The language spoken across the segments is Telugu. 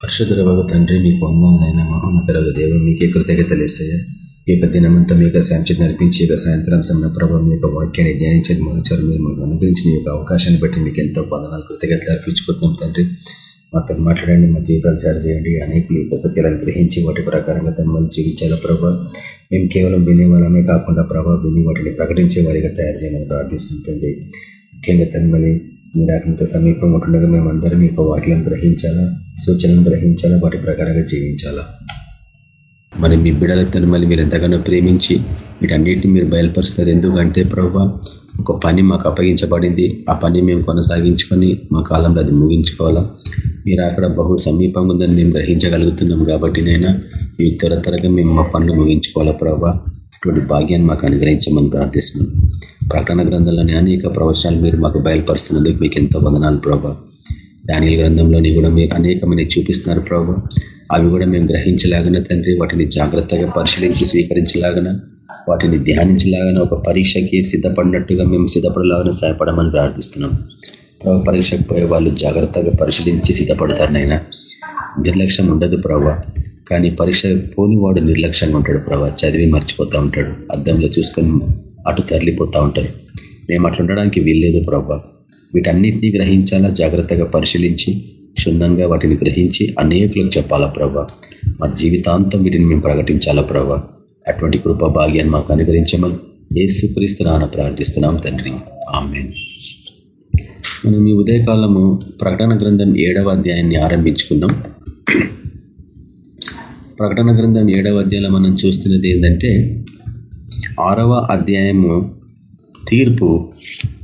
పరిశుద్ధుల తండ్రి మీకు వందాలైన మహోన్నతరగు దేవ మీకే కృతజ్ఞతలేసయ్య. ఈ యొక్క దినమంతా మీ యొక్క నడిపించి ఇక సాయంత్రం సమయ ప్రభావం మీ యొక్క వాక్యాన్ని ధ్యానించండి. మరోచారు మీరు మాకు అనుగ్రహించిన యొక్క అవకాశాన్ని బట్టి మీకు ఎంతో పదనాలు కృతజ్ఞతలు అర్పించుకుంటున్నాం తండ్రి. మాతో మాట్లాడండి మా జీవితాలు సరి చేయండి. అనేకులు యొక్క సత్యాలను గ్రహించి వాటి ప్రకారంగా తను జీవించాల ప్రభావ మేము కేవలం వినేవాళ్ళమే కాకుండా ప్రభావ విని వాటిని ప్రకటించే వారిగా తయారు చేయమని ప్రార్థిస్తుంటండి ముఖ్యంగా తన్మని మీరు అక్కడంత సమీపం ఉంటుండగా మేమందరం యొక్క వాటిలను గ్రహించాలా? సూచనలను గ్రహించాలా? వాటి ప్రకారంగా జీవించాలా? మరి మీ బిడలతో మళ్ళీ మీరు ఎంతగానో ప్రేమించి వీటన్నిటిని మీరు బయలుపరుస్తారు ఎందుకంటే ప్రభావ ఒక పని మాకు అప్పగించబడింది. ఆ పని మేము కొనసాగించుకొని మా కాలంలో అది ముగించుకోవాలా? మీరు అక్కడ బహు సమీపంగా ఉందని మేము గ్రహించగలుగుతున్నాం కాబట్టి నైనా ఈ త్వర త్వరగా మేము మా పనులు ముగించుకోవాలా ప్రభావ అటువంటి భాగ్యాన్ని మాకు అనుగ్రహించమని ప్రార్థిస్తున్నాం. ప్రకటన గ్రంథంలోని అనేక ప్రవచనాలు మీరు మాకు బయలుపరుస్తున్నందుకు మీకు ఎంతో వందనాలు ప్రభావ ధాన్యాల గ్రంథంలోని కూడా మీరు అనేకమైన చూపిస్తున్నారు ప్రభు. అవి కూడా మేము గ్రహించలాగన తండ్రి వాటిని జాగ్రత్తగా పరిశీలించి స్వీకరించలాగన వాటిని ధ్యానించలాగన ఒక పరీక్షకి సిద్ధపడినట్టుగా మేము సిద్ధపడలాగా సహాయపడమని ప్రార్థిస్తున్నాం. ప్రభు పరీక్షకు పోయే వాళ్ళు జాగ్రత్తగా పరిశీలించి సిద్ధపడతారు నైనా నిర్లక్ష్యం ఉండదు ప్రభావ కానీ పరీక్ష పోనివాడు నిర్లక్ష్యంగా ఉంటాడు ప్రభావ చదివి మర్చిపోతూ ఉంటాడు. అద్దంలో చూసుకొని అటు తరలిపోతూ ఉంటారు మేము అట్లా ఉండడానికి వీల్లేదు ప్రభా. వీటన్నిటినీ గ్రహించాలా? జాగ్రత్తగా పరిశీలించి క్షుణ్ణంగా వాటిని గ్రహించి అనేకులకు చెప్పాలా ప్రభా మా జీవితాంతం వీటిని మేము ప్రకటించాలా ప్రభా అటువంటి కృపా భాగ్యాన్ని మాకు అనుగ్రహించమని ఏసుక్రీస్తున్నాన ప్రార్థిస్తున్నాం తండ్రి. ఆమె మనం ఈ ఉదయకాలము ప్రకటన గ్రంథం ఏడవ అధ్యాయాన్ని ఆరంభించుకున్నాం. ప్రకటన గ్రంథం ఏడవ అధ్యాయంలో మనం చూస్తున్నది ఏంటంటే ఆరవ అధ్యాయము తీర్పు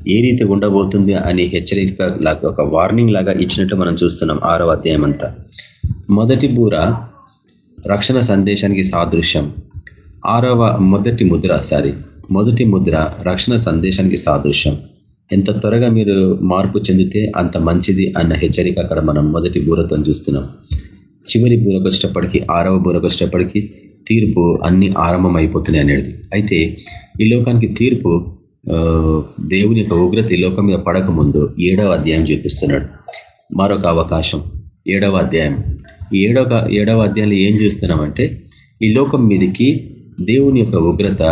ఏ రీతి ఉండబోతుంది అని హెచ్చరిక లాగా ఒక వార్నింగ్ లాగా ఇచ్చినట్టు మనం చూస్తున్నాం ఆరవ అధ్యాయం అంతా మొదటి బూర రక్షణ సందేశానికి సాదృశ్యం. ఆరవ మొదటి ముద్ర సారీ మొదటి ముద్ర రక్షణ సందేశానికి సాదృశ్యం. ఎంత త్వరగా మీరు మార్పు చెందితే అంత మంచిది అన్న హెచ్చరిక అక్కడ మనం మొదటి బూరతో చూస్తున్నాం. చివరి బూరకు వచ్చేటప్పటికీ ఆరవ బూరకు వచ్చేటప్పటికీ తీర్పు అన్ని ఆరంభం అయిపోతున్నాయి అనేది. అయితే ఈ లోకానికి తీర్పు దేవుని యొక్క ఉగ్రత ఈ లోకం మీద పడక ముందు ఏడవ అధ్యాయం చూపిస్తున్నాడు. మరొక అవకాశం ఏడవ అధ్యాయం. ఏడవ ఏడవ అధ్యాయంలో ఏం చూస్తున్నామంటే ఈ లోకం మీదకి దేవుని యొక్క ఉగ్రత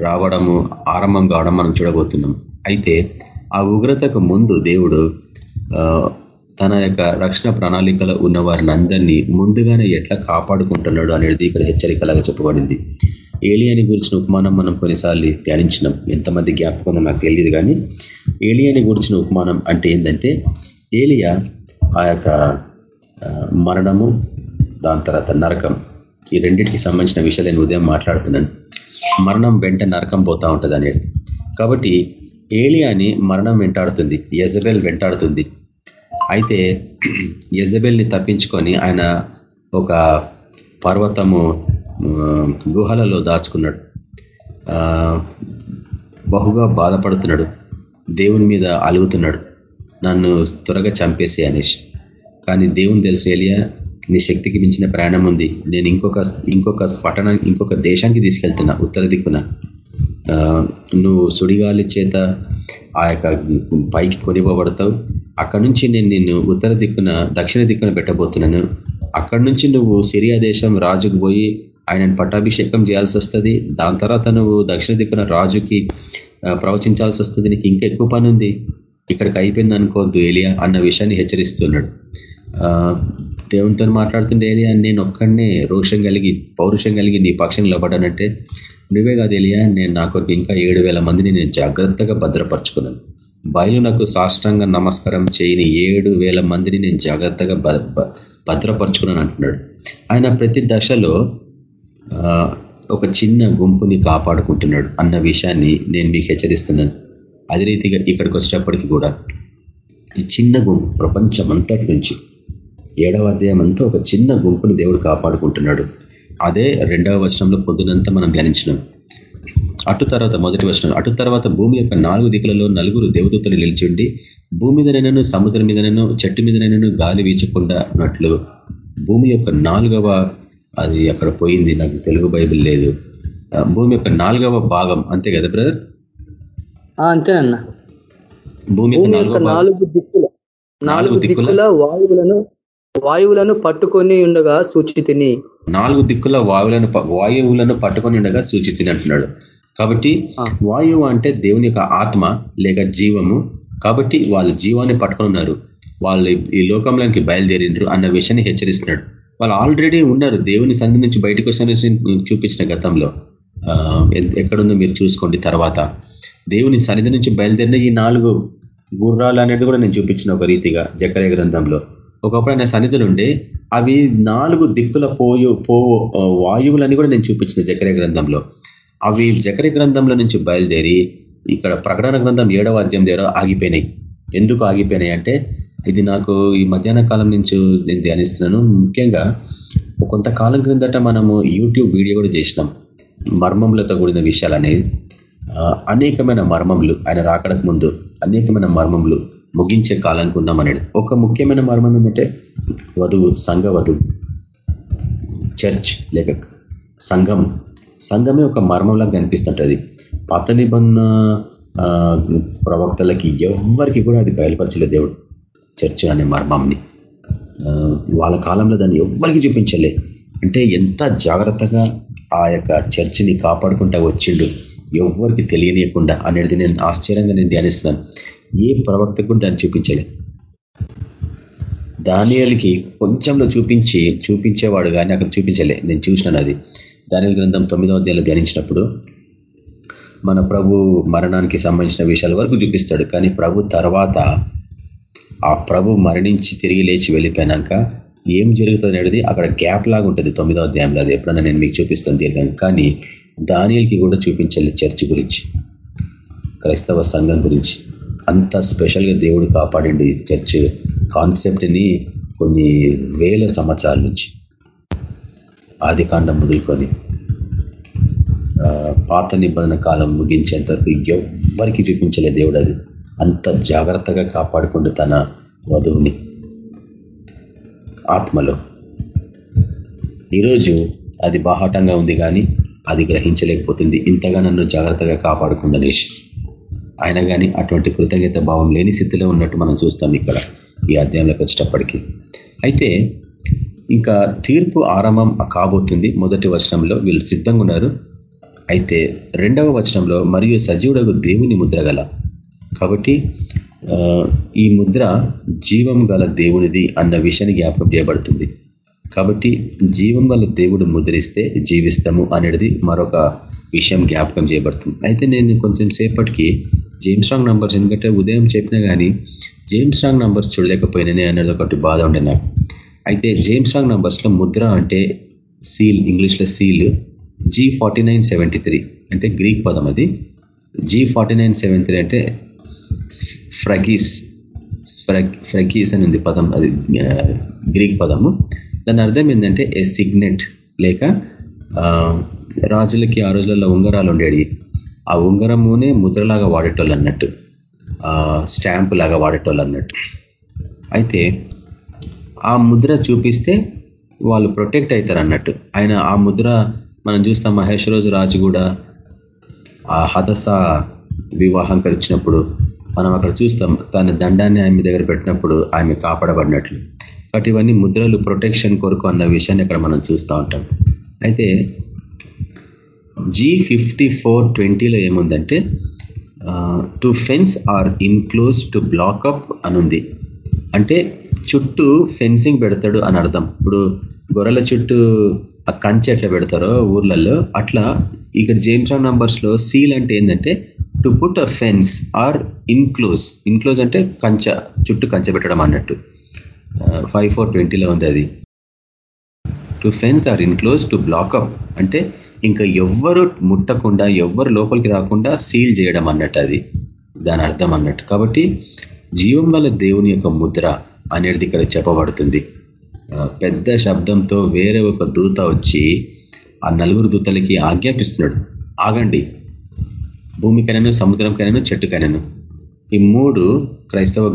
రావడము ఆరంభం కావడం మనం చూడబోతున్నాం. అయితే ఆ ఉగ్రతకు ముందు దేవుడు తన యొక్క రక్షణ ప్రణాళికలో ఉన్న వారిని అందరినీ ముందుగానే ఎట్లా కాపాడుకుంటున్నాడు అనేది ఇక్కడ హెచ్చరికలాగా చెప్పబడింది. ఏలియాని గురించిన ఉపమానం మనం కొన్నిసార్లు ధ్యానించినాం. ఎంతమంది జ్ఞాపకం నాకు తెలియదు కానీ ఏలియాని గురించిన ఉపమానం అంటే ఏంటంటే ఏలియా ఆ యొక్క మరణము దాని తర్వాత నరకం ఈ రెండింటికి సంబంధించిన విషయాలు నేను ఉదయం మాట్లాడుతున్నాను. మరణం వెంట నరకం పోతా ఉంటుంది అనేది. కాబట్టి ఏలియాని మరణం వెంటాడుతుంది యజబెల్ వెంటాడుతుంది. అయితే యజబెల్ని తప్పించుకొని ఆయన ఒక పర్వతము గుహలలో దాచుకున్నాడు. బహుగా బాధపడుతున్నాడు. దేవుని మీద అలుగుతున్నాడు. నన్ను త్వరగా చంపేసి అనేసి కానీ దేవుని తెలిసి ఏలియా నీ శక్తికి మించిన ప్రయాణం ఉంది. నేను ఇంకొక ఇంకొక పట్టణానికి ఇంకొక దేశానికి తీసుకెళ్తున్నా ఉత్తర దిక్కున. నువ్వు సుడిగాలి చేత ఆ యొక్క పైకి కొనివ్వబడతావు అక్కడి నుంచి నేను నిన్ను ఉత్తర దిక్కున దక్షిణ దిక్కున పెట్టబోతున్నాను. అక్కడి నుంచి నువ్వు సిరియా దేశం రాజుకు పోయి ఆయనను పట్టాభిషేకం చేయాల్సి వస్తుంది. దాని తర్వాత నువ్వు దక్షిణ దిక్కున రాజుకి ప్రవచించాల్సి వస్తుంది. నీకు ఇంకా ఎక్కువ పని ఉంది ఇక్కడికి అయిపోయింది అనుకోవద్దు ఏలియా అన్న విషయాన్ని హెచ్చరిస్తున్నాడు. దేవునితో మాట్లాడుతుంటే ఏలియా నేను ఒక్కడనే రోషం కలిగి పౌరుషం కలిగి నీ పక్షం నిలబడ్డానంటే నువ్వే కాదు ఏలియా నేను నా కొరకు ఇంకా ఏడు మందిని నేను జాగ్రత్తగా భద్రపరుచుకున్నాను. బయలు నాకు సాష్టంగా నమస్కారం చేయని ఏడు మందిని నేను జాగ్రత్తగా భద్రపరుచుకున్నాను అంటున్నాడు. ఆయన ప్రతి దశలో ఒక చిన్న గుంపుని కాపాడుకుంటున్నాడు అన్న విషయాన్ని నేను మీకు హెచ్చరిస్తున్నాను. అదే రీతిగా ఇక్కడికి వచ్చేటప్పటికి కూడా ఈ చిన్న గుంపు ప్రపంచమంతటి నుంచి ఏడవ అధ్యాయం అంతా ఒక చిన్న గుంపుని దేవుడు కాపాడుకుంటున్నాడు. అదే రెండవ వచనంలో పొద్దునంతా మనం ధ్యానించినాం. అటు తర్వాత మొదటి వచనం అటు తర్వాత భూమి యొక్క నాలుగు దిక్కులలో నలుగురు దేవదూతలు నిలిచిండి భూమి మీదనైనాను సముద్రం మీదనైనా చెట్టు మీదనైనాను గాలి వీచకుండా ఉన్నట్లు భూమి యొక్క నాలుగవ అది అక్కడ పోయింది. నాకు తెలుగు బైబిల్ లేదు. భూమి యొక్క నాలుగవ భాగం. అంతే కదా బ్రదర్? అంతేనన్నా. భూమి నాలుగు దిక్కుల నాలుగు దిక్కుల? వాయువులను వాయువులను పట్టుకొని ఉండగా సూచితిని నాలుగు దిక్కుల వాయువులను వాయువులను పట్టుకొని ఉండగా సూచితిని అంటున్నాడు. కాబట్టి వాయువు అంటే దేవుని యొక్క ఆత్మ లేక జీవము. కాబట్టి వాళ్ళు జీవాన్ని పట్టుకొని ఉన్నారు. వాళ్ళు ఈ లోకంలోకి బయలుదేరిండ్రు అన్న విషయాన్ని హెచ్చరిస్తున్నాడు. వాళ్ళు ఆల్రెడీ ఉన్నారు. దేవుని సంధి నుంచి బయటకు వచ్చిన చూపించిన గతంలో. ఎక్కడుందో మీరు చూసుకోండి తర్వాత. దేవుని సన్నిధి నుంచి బయలుదేరిన ఈ నాలుగు గుర్రాలు అనేది కూడా నేను చూపించిన ఒక రీతిగా జకరే గ్రంథంలో. ఒకప్పుడు ఆయన సన్నిధులు ఉండే అవి నాలుగు దిక్కుల పోయు పో వాయువులని కూడా నేను చూపించిన జకరే గ్రంథంలో. అవి జకరే గ్రంథంలో నుంచి బయలుదేరి ఇక్కడ ప్రకటన గ్రంథం ఏడవ అధ్యాయం దగ్గర ఆగిపోయినాయి. ఎందుకు ఆగిపోయినాయి అంటే ఇది నాకు ఈ మధ్యాహ్న కాలం నుంచి నేను ధ్యానిస్తున్నాను. ముఖ్యంగా కొంతకాలం క్రిందట మనము యూట్యూబ్ వీడియో కూడా చేసినాం. మర్మములతో కూడిన విషయాలు అనేది అనేకమైన మర్మములు ఆయన రాకడకు ముందు అనేకమైన మర్మములు ముగించే కాలానికి ఉన్నామనేది. ఒక ముఖ్యమైన మర్మం ఏంటంటే వధువు సంఘ వధువు చర్చ్ లేక సంఘం. సంఘమే ఒక మర్మంలా కనిపిస్తుంటుంది. పాత నిబంధన ప్రవక్తలకి ఎవరికి కూడా అది బయలుపరచలేదు దేవుడు. చర్చ్ అనే మర్మంని వాళ్ళ కాలంలో దాన్ని ఎవ్వరికి చూపించలే. అంటే ఎంత జాగ్రత్తగా ఆ యొక్క చర్చిని కాపాడుకుంటా వచ్చిండు ఎవరికి తెలియనియకుండా అనేది నేను ఆశ్చర్యంగా నేను ధ్యానిస్తున్నాను. ఏ ప్రవక్త కూడా దాన్ని చూపించలే. దానియలకి కొంచెంలో చూపించి చూపించేవాడు కానీ అక్కడ చూపించలే. నేను చూసినాను అది. దానియల గ్రంథం తొమ్మిదవ అధ్యాయంలో ధ్యానించినప్పుడు మన ప్రభు మరణానికి సంబంధించిన విషయాల వరకు చూపిస్తాడు. కానీ ప్రభు తర్వాత ఆ ప్రభు మరణించి తిరిగి లేచి వెళ్ళిపోయినాక ఏం జరుగుతుంది అనేది అక్కడ గ్యాప్ లాగా ఉంటుంది తొమ్మిదో అధ్యాయంలో. అది ఎప్పుడన్నా నేను మీకు చూపిస్తాను దీర్ఘంగా కానీ దానియల్కి కూడా చూపించాలి చర్చ్ గురించి క్రైస్తవ సంఘం గురించి. అంత స్పెషల్గా దేవుడు కాపాడండి ఈ చర్చ్ కాన్సెప్ట్ని కొన్ని వేల సంవత్సరాల నుంచి. ఆది కాండం మొదలుకొని పాత నిబంధన కాలం ముగించేంతవరకు ఎవ్వరికి చూపించలే దేవుడు అది. అంత జాగ్రత్తగా కాపాడుకుంటూ తన వధువుని ఆత్మలో. ఈరోజు అది బాహాటంగా ఉంది కానీ అది గ్రహించలేకపోతుంది. ఇంతగా నన్ను జాగ్రత్తగా కాపాడుకుండనేసి ఆయన కానీ అటువంటి కృతజ్ఞత భావం లేని స్థితిలో ఉన్నట్టు మనం చూస్తాం ఇక్కడ ఈ అధ్యాయంలోకి వచ్చేటప్పటికి. అయితే ఇంకా తీర్పు ఆరంభం కాబోతుంది మొదటి వచనంలో. వీళ్ళు సిద్ధంగా ఉన్నారు. అయితే రెండవ వచనంలో మరియు సజీవుడకు దేవుని ముద్రగల కాబట్టి ఈ ముద్ర జీవం గల దేవునిది అన్న విషయాన్ని జ్ఞాపకం చేయబడుతుంది. కాబట్టి జీవం గల దేవుడు ముద్రిస్తే జీవిస్తాము అనేది మరొక విషయం జ్ఞాపకం చేయబడుతుంది. అయితే నేను కొంచెం సేపటికి జేమ్స్ రాంగ్ నంబర్స్ ఎందుకంటే ఉదయం చెప్పినా కానీ జేమ్స్ రాంగ్ నంబర్స్ చూడలేకపోయినానే అనేది ఒకటి బాధ ఉండే నాకు. అయితే జేమ్స్ రాంగ్ నంబర్స్లో ముద్ర అంటే సీల్ ఇంగ్లీష్లో సీల్ జీ ఫార్టీ అంటే గ్రీక్ పదం అది. జీ ఫార్టీ అంటే ఫ్రగీస్ ఫ్రగీస్ అని ఉంది పదం అది గ్రీక్ పదము. దాని అర్థం ఏంటంటే ఏ సిగ్నెట్ లేక రాజులకి ఆ రోజులలో ఉంగరాలు ఉండేవి. ఆ ఉంగరమునే ముద్రలాగా వాడేటోళ్ళు అన్నట్టు. స్టాంపు లాగా వాడేటోళ్ళు అన్నట్టు. అయితే ఆ ముద్ర చూపిస్తే వాళ్ళు ప్రొటెక్ట్ అవుతారు అన్నట్టు. ఆయన ఆ ముద్ర మనం చూస్తాం మహేష్ రోజు రాజు కూడా ఆ హదస వివాహం కలిచినప్పుడు మనం అక్కడ చూస్తాం తన దండాన్ని ఆమె దగ్గర పెట్టినప్పుడు ఆమె కాపాడబడినట్లు. కాబట్టి ఇవన్నీ ముద్రలు ప్రొటెక్షన్ కొరకు అన్న విషయాన్ని అక్కడ మనం చూస్తూ ఉంటాం. అయితే జీ ఫిఫ్టీ ఫోర్ ట్వంటీలో ఏముందంటే to fence or enclose to block up అనుంది. అంటే చుట్టూ ఫెన్సింగ్ పెడతాడు అని అర్థం. ఇప్పుడు గొర్రెల చుట్టూ ఆ కంచె ఎట్లా పెడతారో ఊర్లలో అట్లా ఇక్కడ జేమ్స్ రాంగ్ నంబర్స్లో సీల్ అంటే ఏంటంటే to put a fence or enclose enclose అంటే కంచ చుట్టూ కంచె పెట్టడం అన్నట్టు. ఫైవ్ ఫోర్ ట్వంటీలో ఉంది అది. To fence or enclose to block up అంటే ఇంకా ఎవ్వరు ముట్టకుండా ఎవ్వరు లోపలికి రాకుండా సీల్ చేయడం అన్నట్టు అది. దాని అర్థం అన్నట్టు. కాబట్టి జీవం దేవుని యొక్క ముద్ర అనేది ఇక్కడ చెప్పబడుతుంది. పెద్ద శబ్దంతో వేరే ఒక దూత వచ్చి ఆ నలుగురు దూతలకి ఆజ్ఞాపిస్తున్నాడు. ఆగండి. భూమికైనాను సముద్రంకైనాను చెట్టుకైనాను. ఈ మూడు క్రైస్తవ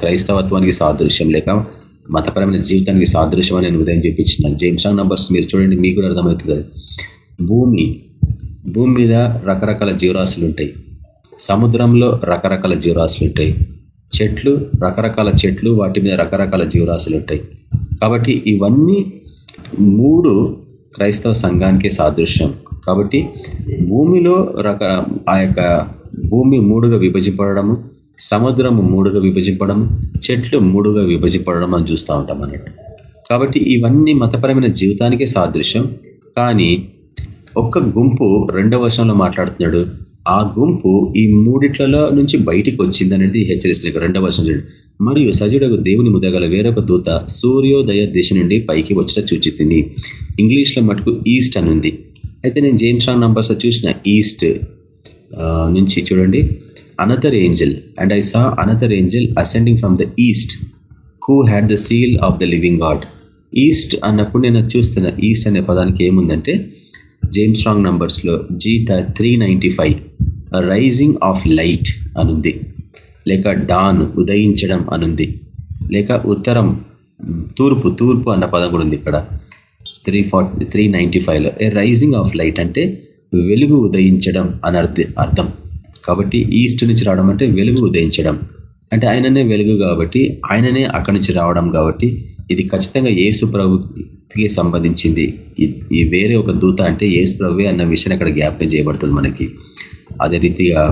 క్రైస్తవత్వానికి సాదృశ్యం లేక మతపరమైన జీవితానికి సాదృశ్యం అని నేను ఉదయం చూపించిన. జేమ్సాంగ్ నంబర్స్ మీరు చూడండి మీకు కూడా అర్థమవుతుంది భూమి భూమి మీద రకరకాల జీవరాశులు ఉంటాయి సముద్రంలో రకరకాల జీవరాశులు ఉంటాయి చెట్లు రకరకాల చెట్లు వాటి మీద రకరకాల జీవరాశులు ఉంటాయి. కాబట్టి ఇవన్నీ మూడు క్రైస్తవ సంఘానికి సాదృశ్యం. కాబట్టి భూమిలో రక ఆ యొక్క భూమి మూడుగా విభజింపడము సముద్రము మూడుగా విభజింపడము చెట్లు మూడుగా విభజింపడడం అని చూస్తూ ఉంటాం అన్నట్టు. కాబట్టి ఇవన్నీ మతపరమైన జీవితానికే సాదృశ్యం. కానీ ఒక్క గుంపు రెండవ వర్షంలో మాట్లాడుతున్నాడు ఆ గుంపు ఈ మూడిట్లలో నుంచి బయటికి వచ్చింది అనేది హెచ్చరిస్తున్నారు రెండవ వర్షం మరియు సజుడకు దేవుని ముదగల వేరొక దూత సూర్యోదయ దిశ నుండి పైకి వచ్చిన చూచితుంది ఇంగ్లీష్లో మటుకు ఈస్ట్ అని ఉంది అయితే నేను జేమ్స్ రాంగ్ నంబర్స్ చూసిన ఈస్ట్ నుంచి చూడండి. Another angel and I saw another angel ascending from the east who had the seal of the living God east అన్నప్పుడు నేను చూస్తున్న ఈస్ట్ అనే పదానికి ఏముందంటే James Strong నంబర్స్లో G three ninety five rising of light అనుంది. లేక డాన్ ఉదయించడం అనుంది. లేక ఉత్తరం తూర్పు తూర్పు అన్న పదం కూడా ఉంది ఇక్కడ. త్రీ ఫార్టీ త్రీ నైంటీ ఫైవ్లో ఏ రైజింగ్ ఆఫ్ లైట్ అంటే వెలుగు ఉదయించడం అని అర్థం. కాబట్టి ఈస్ట్ నుంచి రావడం అంటే వెలుగు ఉదయించడం. అంటే ఆయననే వెలుగు కాబట్టి ఆయననే అక్కడి నుంచి రావడం కాబట్టి ఇది ఖచ్చితంగా ఏసు ప్రభుకి సంబంధించింది. ఈ వేరే ఒక దూత అంటే ఏసు ప్రభువే అన్న విషయాన్ని అక్కడ జ్ఞాపకం చేయబడుతుంది మనకి. అదే రీతిగా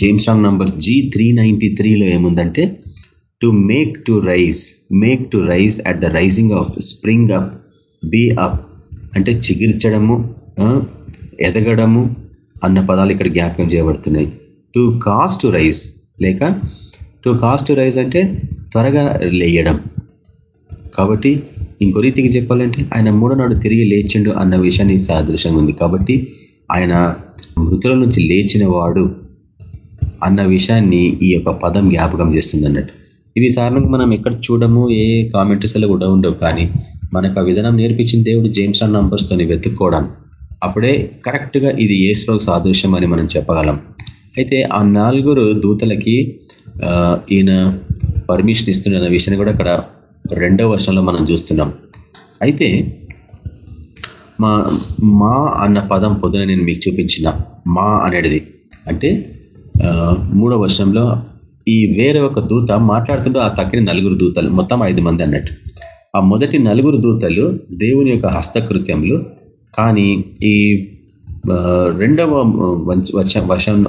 James Strong number G three ninety త్రీలో ఏముందంటే to make to rise make to rise at the rising of spring up be up అంటే చిగిర్చడము ఎదగడము అన్న పదాలు ఇక్కడ జ్ఞాపకం చేయబడుతున్నాయి. టు కాస్ట్ టు రైజ్ లేక టు కాస్ట్ టు రైజ్ అంటే త్వరగా లేయడం. కాబట్టి ఇంకో రీతికి చెప్పాలంటే ఆయన మూడోనాడు తిరిగి లేచిండు అన్న విషయాన్ని సాదృశ్యంగా ఉంది. కాబట్టి ఆయన మృతుల నుంచి లేచిన వాడు అన్న విషయాన్ని ఈ యొక్క పదం జ్ఞాపకం చేస్తుంది అన్నట్టు. ఇవి సాధారణంగా మనం ఎక్కడ చూడము ఏ కామెంటరీస్లో కూడా ఉండవు. కానీ మనకు ఆ విధానం నేర్పించిన దేవుడు జేమ్స్ అండ్ నంబర్స్తోని వెతుక్కోవడం. అప్పుడే కరెక్ట్గా ఇది ఏసులో సాదృశ్యం అని మనం చెప్పగలం. అయితే ఆ నలుగురు దూతలకి ఈయన పర్మిషన్ ఇస్తున్న విషయాన్ని కూడా అక్కడ రెండవ వర్షంలో మనం చూస్తున్నాం. అయితే మా మా అన్న పదం పొద్దున నేను మీకు చూపించిన మా అనేది అంటే మూడో వర్షంలో ఈ వేరే ఒక దూత మాట్లాడుతుంటే ఆ తక్కిన నలుగురు దూతలు మొత్తం ఐదు మంది అన్నట్టు. ఆ మొదటి నలుగురు దూతలు దేవుని యొక్క హస్తకృత్యంలో కానీ ఈ రెండవ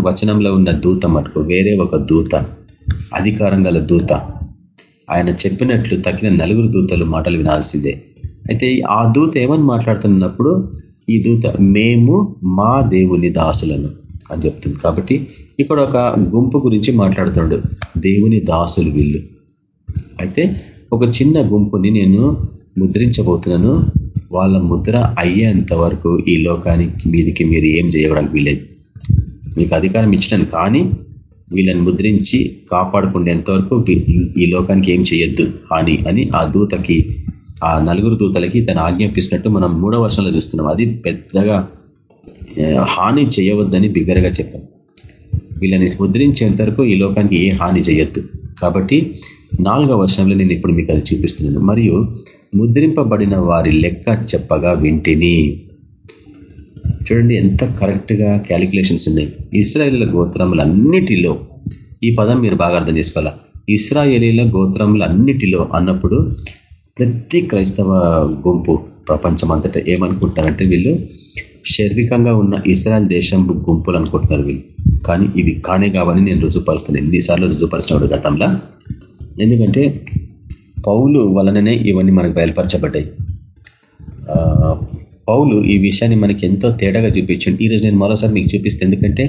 వచనంలో ఉన్న దూత మటుకు వేరే ఒక దూత అధికారం దూత. ఆయన చెప్పినట్లు తగిన నలుగురు దూతలు మాటలు వినాల్సిందే. అయితే ఆ దూత ఏమని మాట్లాడుతున్నప్పుడు ఈ దూత మేము మా దేవుని దాసులను అని చెప్తుంది. కాబట్టి ఇక్కడ ఒక గుంపు గురించి మాట్లాడుతున్నాడు. దేవుని దాసులు వీళ్ళు. అయితే ఒక చిన్న గుంపుని నేను ముద్రించబోతున్నాను. వాళ్ళ ముద్ర అయ్యేంత వరకు ఈ లోకానికి మీదికి మీరు ఏం చేయడానికి వీలేదు మీకు అధికారం ఇచ్చినాను కానీ వీళ్ళని ముద్రించి కాపాడుకునేంత వరకు ఈ లోకానికి ఏం చేయొద్దు హాని అని ఆ దూతకి ఆ నలుగురు దూతలకి తను ఆజ్ఞాపిస్తున్నట్టు మనం మూడో వర్షంలో చూస్తున్నాం. అది పెద్దగా హాని చేయవద్దని బిగ్గరగా చెప్పాం. వీళ్ళని ముద్రించేంత వరకు ఈ లోకానికి ఏ హాని చేయొద్దు. కాబట్టి నాలుగో వర్షంలో నేను ఇప్పుడు మీకు అది చూపిస్తున్నాను. మరియు ముద్రింపబడిన వారి లెక్క చెప్పగా వింటిని. చూడండి ఎంత కరెక్ట్గా క్యాలిక్యులేషన్స్ ఉన్నాయి. ఇస్రాయేలీల గోత్రములన్నిటిలో ఈ పదం మీరు బాగా అర్థం చేసుకోవాలా? ఇస్రాయేలీల గోత్రములన్నిటిలో అన్నప్పుడు ప్రతి క్రైస్తవ గుంపు ప్రపంచం అంతటా ఏమనుకుంటారంటే వీళ్ళు శారీరకంగా ఉన్న ఇస్రాయల్ దేశం గుంపులు అనుకుంటున్నారు వీళ్ళు. కానీ ఇవి కానే కావని నేను రుజుపరుస్తాను ఎన్నిసార్లు రుజుపరిచినాడు గతంలో? ఎందుకంటే పౌలు వలననే ఇవన్నీ మనకు బయలుపరచబడ్డాయి. పౌలు ఈ విషయాన్ని మనకి ఎంతో తేడాగా చూపించండి. ఈరోజు నేను మరోసారి మీకు చూపిస్తే ఎందుకంటే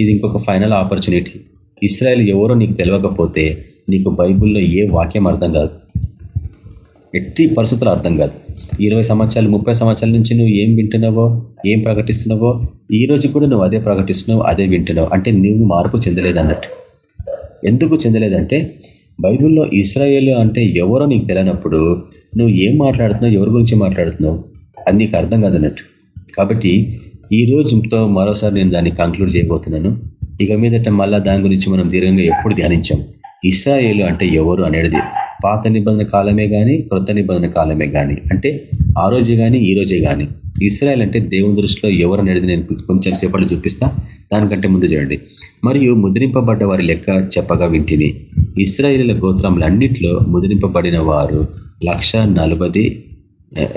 ఇది ఇంకొక ఫైనల్ ఆపర్చునిటీ ఇస్రాయల్ ఎవరో నీకు తెలియకపోతే నీకు బైబుల్లో ఏ వాక్యం అర్థం కాదు. ఎట్టి పరిస్థితులు అర్థం కాదు. ఇరవై సంవత్సరాలు ముప్పై సంవత్సరాల నుంచి నువ్వు ఏం వింటున్నావో ఏం ప్రకటిస్తున్నావో ఈ రోజు కూడా నువ్వు అదే ప్రకటిస్తున్నావు అదే వింటున్నావు. అంటే నువ్వు మార్పు చెందలేదు అన్నట్టు ఎందుకు చెందలేదంటే బైబిల్లో ఇస్రాయేల్ అంటే ఎవరో నీకు తెలియనప్పుడు నువ్వు ఏం మాట్లాడుతున్నావు ఎవరి గురించి మాట్లాడుతున్నావు? అది నీకు అర్థం కాదన్నట్టు. కాబట్టి ఈ రోజుతో మరోసారి నేను దాన్ని కంక్లూడ్ చేయబోతున్నాను. ఇక మీదట మళ్ళా దాని గురించి మనం దీర్ఘంగా ఎప్పుడు ధ్యానించాం. ఇస్రాయేలు అంటే ఎవరు అనేది పాత నిబంధన కాలమే కానీ క్రొత్త నిబంధన కాలమే కానీ అంటే ఆ రోజే కానీ ఈ రోజే కానీ ఇస్రాయల్ అంటే దేవుని దృష్టిలో ఎవరు అనేది నేను కొంచెం సేపట్లో చూపిస్తా. దానికంటే ముందు చూడండి. మరియు ముద్రింపబడ్డ వారి లెక్క చెప్పగా వింటిని. ఇస్రాయేలీల గోత్రములన్నింటిలో ముద్రింపబడిన వారు లక్ష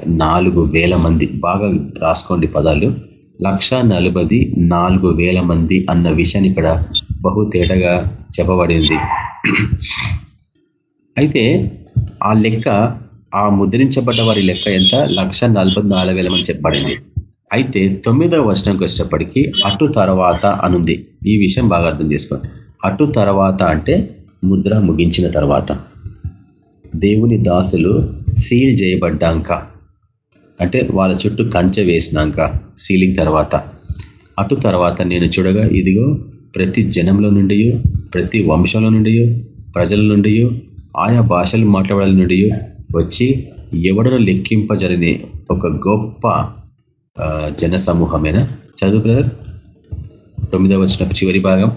నాలుగు వేల మంది. బాగా రాసుకోండి పదాలు. లక్ష నాలుగు వేల మంది అన్న విషయాన్ని ఇక్కడ బహు తేటగా చెప్పబడింది. అయితే ఆ లెక్క ఆ ముద్రించబడ్డ వారి లెక్క ఎంత? లక్ష మంది చెప్పబడింది. అయితే తొమ్మిదవ వర్షంకి వచ్చేటప్పటికీ అటు తర్వాత అనుంది. ఈ విషయం బాగా అర్థం చేసుకోండి. అటు తర్వాత అంటే ముద్ర ముగించిన తర్వాత. దేవుని దాసులు సీల్ చేయబడ్డాక. అంటే వాళ్ళ చుట్టూ కంచె వేసినాక సీలింగ్ తర్వాత. అటు తర్వాత నేను చూడగా ఇదిగో ప్రతి జనంలో నుండి ప్రతి వంశంలో నుండి ప్రజల నుండి ఆయా భాషలు మాట్లాడాల నుండి వచ్చి ఎవడను లెక్కింపజరని ఒక గొప్ప జన సమూహమేనా చదువు బ్రదర్ తొమ్మిదవ వచ్చిన చివరి భాగం.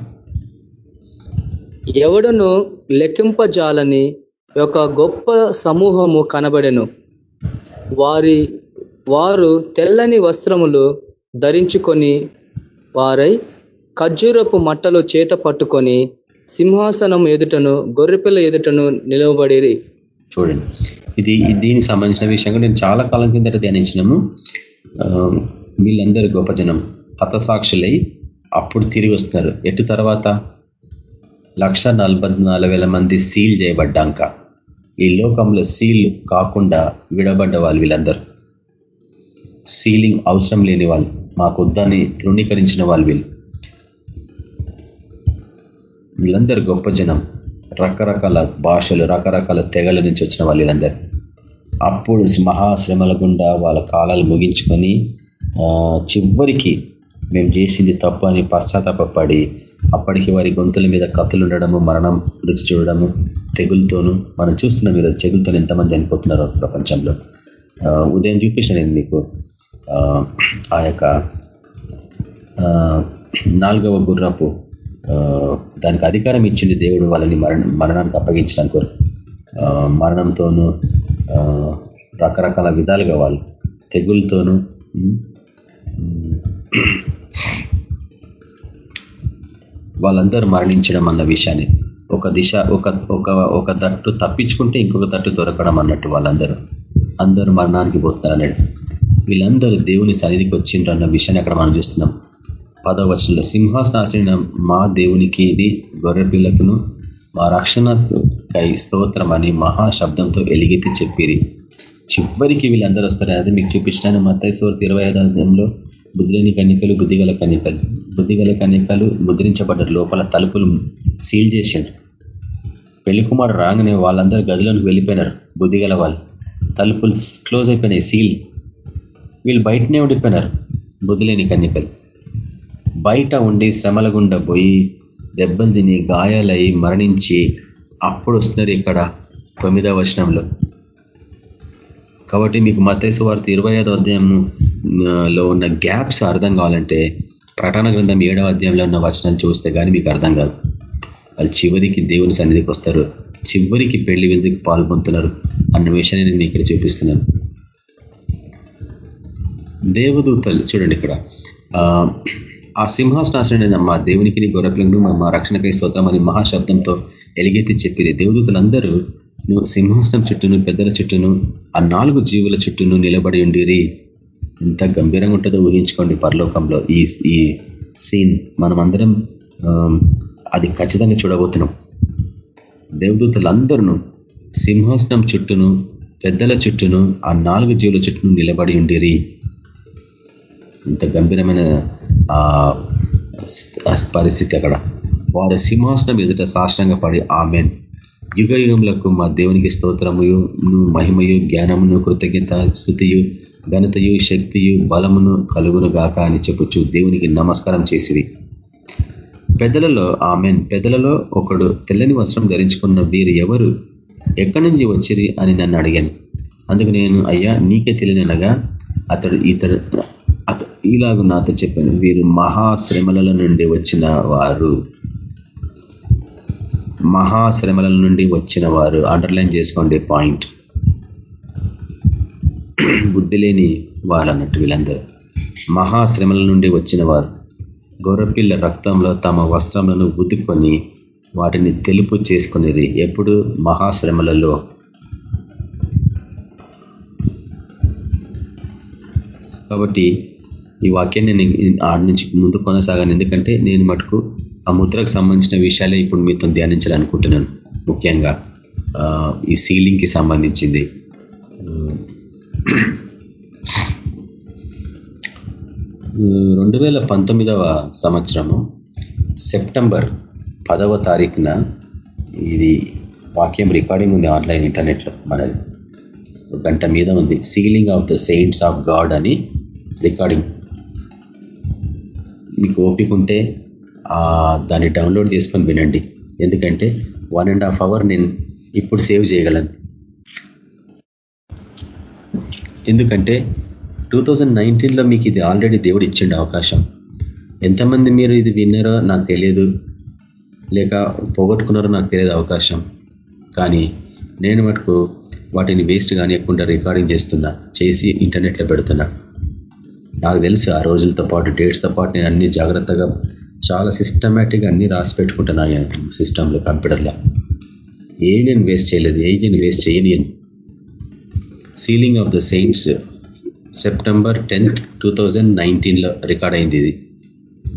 ఎవడను లెక్కింపజాలని ఒక గొప్ప సమూహము కనబడెను. వారి వారు తెల్లని వస్త్రములు ధరించుకొని వారై ఖర్జూరపు మట్టలు చేత పట్టుకొని సింహాసనం ఎదుటను గొర్రెపిల్ల ఎదుటను నిలవబడి చూడండి. ఇది దీనికి సంబంధించిన విషయంగా నేను చాలా కాలం కిందట ధ్యానించినాము. వీళ్ళందరూ గొప్ప జనం. హతసాక్షులై అప్పుడు తిరిగి వస్తున్నారు. ఎటు తర్వాత? లక్ష మంది సీల్ చేయబడ్డాక. ఈ లోకంలో సీల్ కాకుండా విడబడ్డ వాళ్ళు వీళ్ళందరూ. సీలింగ్ అవసరం లేని వాళ్ళు మాకు వద్దని తృణీకరించిన వాళ్ళు వీళ్ళు. వీళ్ళందరూ గొప్ప జనం రకరకాల భాషలు రకరకాల తెగల నుంచి వచ్చిన వాళ్ళు వీళ్ళందరూ. అప్పుడు మహాశ్రమల గుండా వాళ్ళ కాలాలు ముగించుకొని చివరికి మేము చేసింది తప్పు అని పశ్చాత్తాపడి అప్పటికి వారి గొంతుల మీద కత్తులు ఉండడము మరణం రుచి చూడడము తెగులతోనూ మనం చూస్తున్నాం మీరు తెగులతో ఎంతమంది చనిపోతున్నారు ప్రపంచంలో. ఉదయం చూపించాను నేను మీకు ఆ యొక్క నాలుగవ గుర్రపు దానికి అధికారం ఇచ్చింది దేవుడు వాళ్ళని మరణ మరణానికి అప్పగించడానికి మరణంతోనూ రకరకాల విధాలుగా వాళ్ళు తెగులతోనూ వాళ్ళందరూ మరణించడం అన్న విషయాన్ని. ఒక దిశ ఒక ఒక ఒక దట్టు తప్పించుకుంటే ఇంకొక దట్టు దొరకడం అన్నట్టు వాళ్ళందరూ. అందరూ మరణానికి పోతున్నారు అన్నాడు వీళ్ళందరూ దేవుని సన్నిధికి వచ్చిండ్రు అన్న విషయాన్ని అక్కడ మనం చూస్తున్నాం. పదవ వచనంలో మా దేవునికి గొర్రె పిల్లకును మా రక్షణ కై స్తోత్రం అని మహాశబ్దంతో ఎలిగెత్తి చెప్పిరి. చివరికి వీళ్ళందరూ వస్తారు మీకు చూపించినాను. మత్తైశ్వర్తి ఇరవై ఐదంలో బుద్ధిలేని కన్యకలు బుద్ధిగల కన్యకలు బుద్ధిగల కన్యకలు ముద్రించబడ్డారు లోపల తలుపులు సీల్ చేసిండ్రు. పెళ్ళి కుమారు రాగానే వాళ్ళందరూ గదిలోకి వెళ్ళిపోయినారు బుద్ధిగల వాళ్ళు. తలుపులు క్లోజ్ అయిపోయినాయి సీల్. వీళ్ళు బయటనే ఉండిపోయినారు బుద్ధిలేని కన్యకలు బయట ఉండి శ్రమల గుండా పోయి దెబ్బలు తిని గాయాలయ్యి మరణించి అప్పుడు వస్తున్నారు ఇక్కడ తొమ్మిదవ వచనంలో. కాబట్టి మీకు మతేసు వార్త ఇరవై ఐదో అధ్యాయంలో ఉన్న గ్యాప్స్ అర్థం కావాలంటే ప్రకటన గ్రంథం ఏడవ అధ్యాయంలో ఉన్న వచనాలు చూస్తే కానీ మీకు అర్థం కాదు. వాళ్ళు చివరికి దేవుని సన్నిధికి వస్తారు. చివరికి పెళ్ళి విందుకు పాల్గొంటున్నారు. అన్న విషయాన్ని నేను ఇక్కడ చూపిస్తున్నాను. దేవదూతలు చూడండి ఇక్కడ. ఆ సింహాసనాశ్రయ మా దేవునికి గొర్రెలను మా రక్షణకై స్తోత్రం అని మహాశబ్దంతో ఎలిగెత్తి చెప్పిరి. దేవదూతలందరూ నువ్వు సింహాసనం చుట్టూను పెద్దల చుట్టూను ఆ నాలుగు జీవుల చుట్టూను నిలబడి ఉండిరి. ఎంత గంభీరంగా ఉంటుందో ఊహించుకోండి పరలోకంలో. ఈ ఈ సీన్ మనమందరం అది ఖచ్చితంగా చూడబోతున్నాం. దేవదూతలందరూ సింహాసనం చుట్టూను పెద్దల చుట్టూను ఆ నాలుగు జీవుల చుట్టూను నిలబడి ఉండిరి. ఇంత గంభీరమైన పరిస్థితి అక్కడ. వారి సింహాసనం ఎదుట సాష్టంగా పడి ఆమెన్. యుగ యుగములకు మా దేవునికి స్తోత్రముయు మహిమయు జ్ఞానమును కృతజ్ఞత స్థుతియు ఘనతయు శక్తియు బలమును కలుగును గాక అని చెప్పుచు దేవునికి నమస్కారం చేసిరి. పెద్దలలో ఆమెన్. పెద్దలలో ఒకడు తెల్లని వస్త్రం ధరించుకున్న వీరు ఎవరు? ఎక్కడి నుంచి వచ్చిరి అని నన్ను అడిగాను. అందుకు నేను అయ్యా నీకే తెలియనగా అతడు ఇతడు ఇలాగ నాతో చెప్పాను. వీరు మహాశ్రమల నుండి వచ్చిన వారు. మహాశ్రమల నుండి వచ్చిన వారు అండర్లైన్ చేసుకోండి పాయింట్. బుద్ధి లేని వారు అన్నట్టు వీళ్ళందరూ. మహాశ్రమల నుండి వచ్చిన వారు గొర్రెపిల్ల రక్తంలో తమ వస్త్రములను ఉతుక్కొని వాటిని తెలుపు చేసుకునేది ఎప్పుడు? మహాశ్రమలలో. కాబట్టి ఈ వాక్యాన్ని నేను ఆడి నుంచి ముందు కొనసాగాను. ఎందుకంటే నేను మటుకు ఆ ముద్రకు సంబంధించిన విషయాలే ఇప్పుడు మీతో ధ్యానించాలనుకుంటున్నాను. ముఖ్యంగా ఈ సీలింగ్కి సంబంధించింది. రెండు వేల పంతొమ్మిదవ సంవత్సరము సెప్టెంబర్ పదవ తారీఖున ఇది వాక్యం రికార్డింగ్ ఉంది ఆన్లైన్ ఇంటర్నెట్లో మనది. గంట మీద ఉంది. Sealing of the saints of God అని రికార్డింగ్. మీకు ఓపిక ఉంటే దాన్ని డౌన్లోడ్ చేసుకొని వినండి. ఎందుకంటే వన్ అండ్ హాఫ్ అవర్ నేను ఇప్పుడు సేవ్ చేయగలను. ఎందుకంటే టూ థౌజండ్ నైన్టీన్లో మీకు ఇది ఆల్రెడీ దేవుడు ఇచ్చిండు అవకాశం. ఎంతమంది మీరు ఇది విన్నారో నాకు తెలియదు. లేక పోగొట్టుకున్నారో నాకు తెలియదు అవకాశం. కానీ నేను మటుకు వాటిని వేస్ట్ కానియకుండా రికార్డింగ్ చేస్తున్నా. చేసి ఇంటర్నెట్లో పెడుతున్నా. నాకు తెలుసు ఆ రోజులతో పాటు డేట్స్తో పాటు నేను అన్ని జాగ్రత్తగా చాలా సిస్టమేటిక్గా అన్ని రాసి పెట్టుకుంటున్నా సిస్టంలో కంప్యూటర్లో. ఏ నేను వేస్ట్ చేయలేదు ఏ నేను వేస్ట్ చేయలేను sealing of the saints September tenth two thousand నైన్టీన్లో రికార్డ్ అయింది ఇది.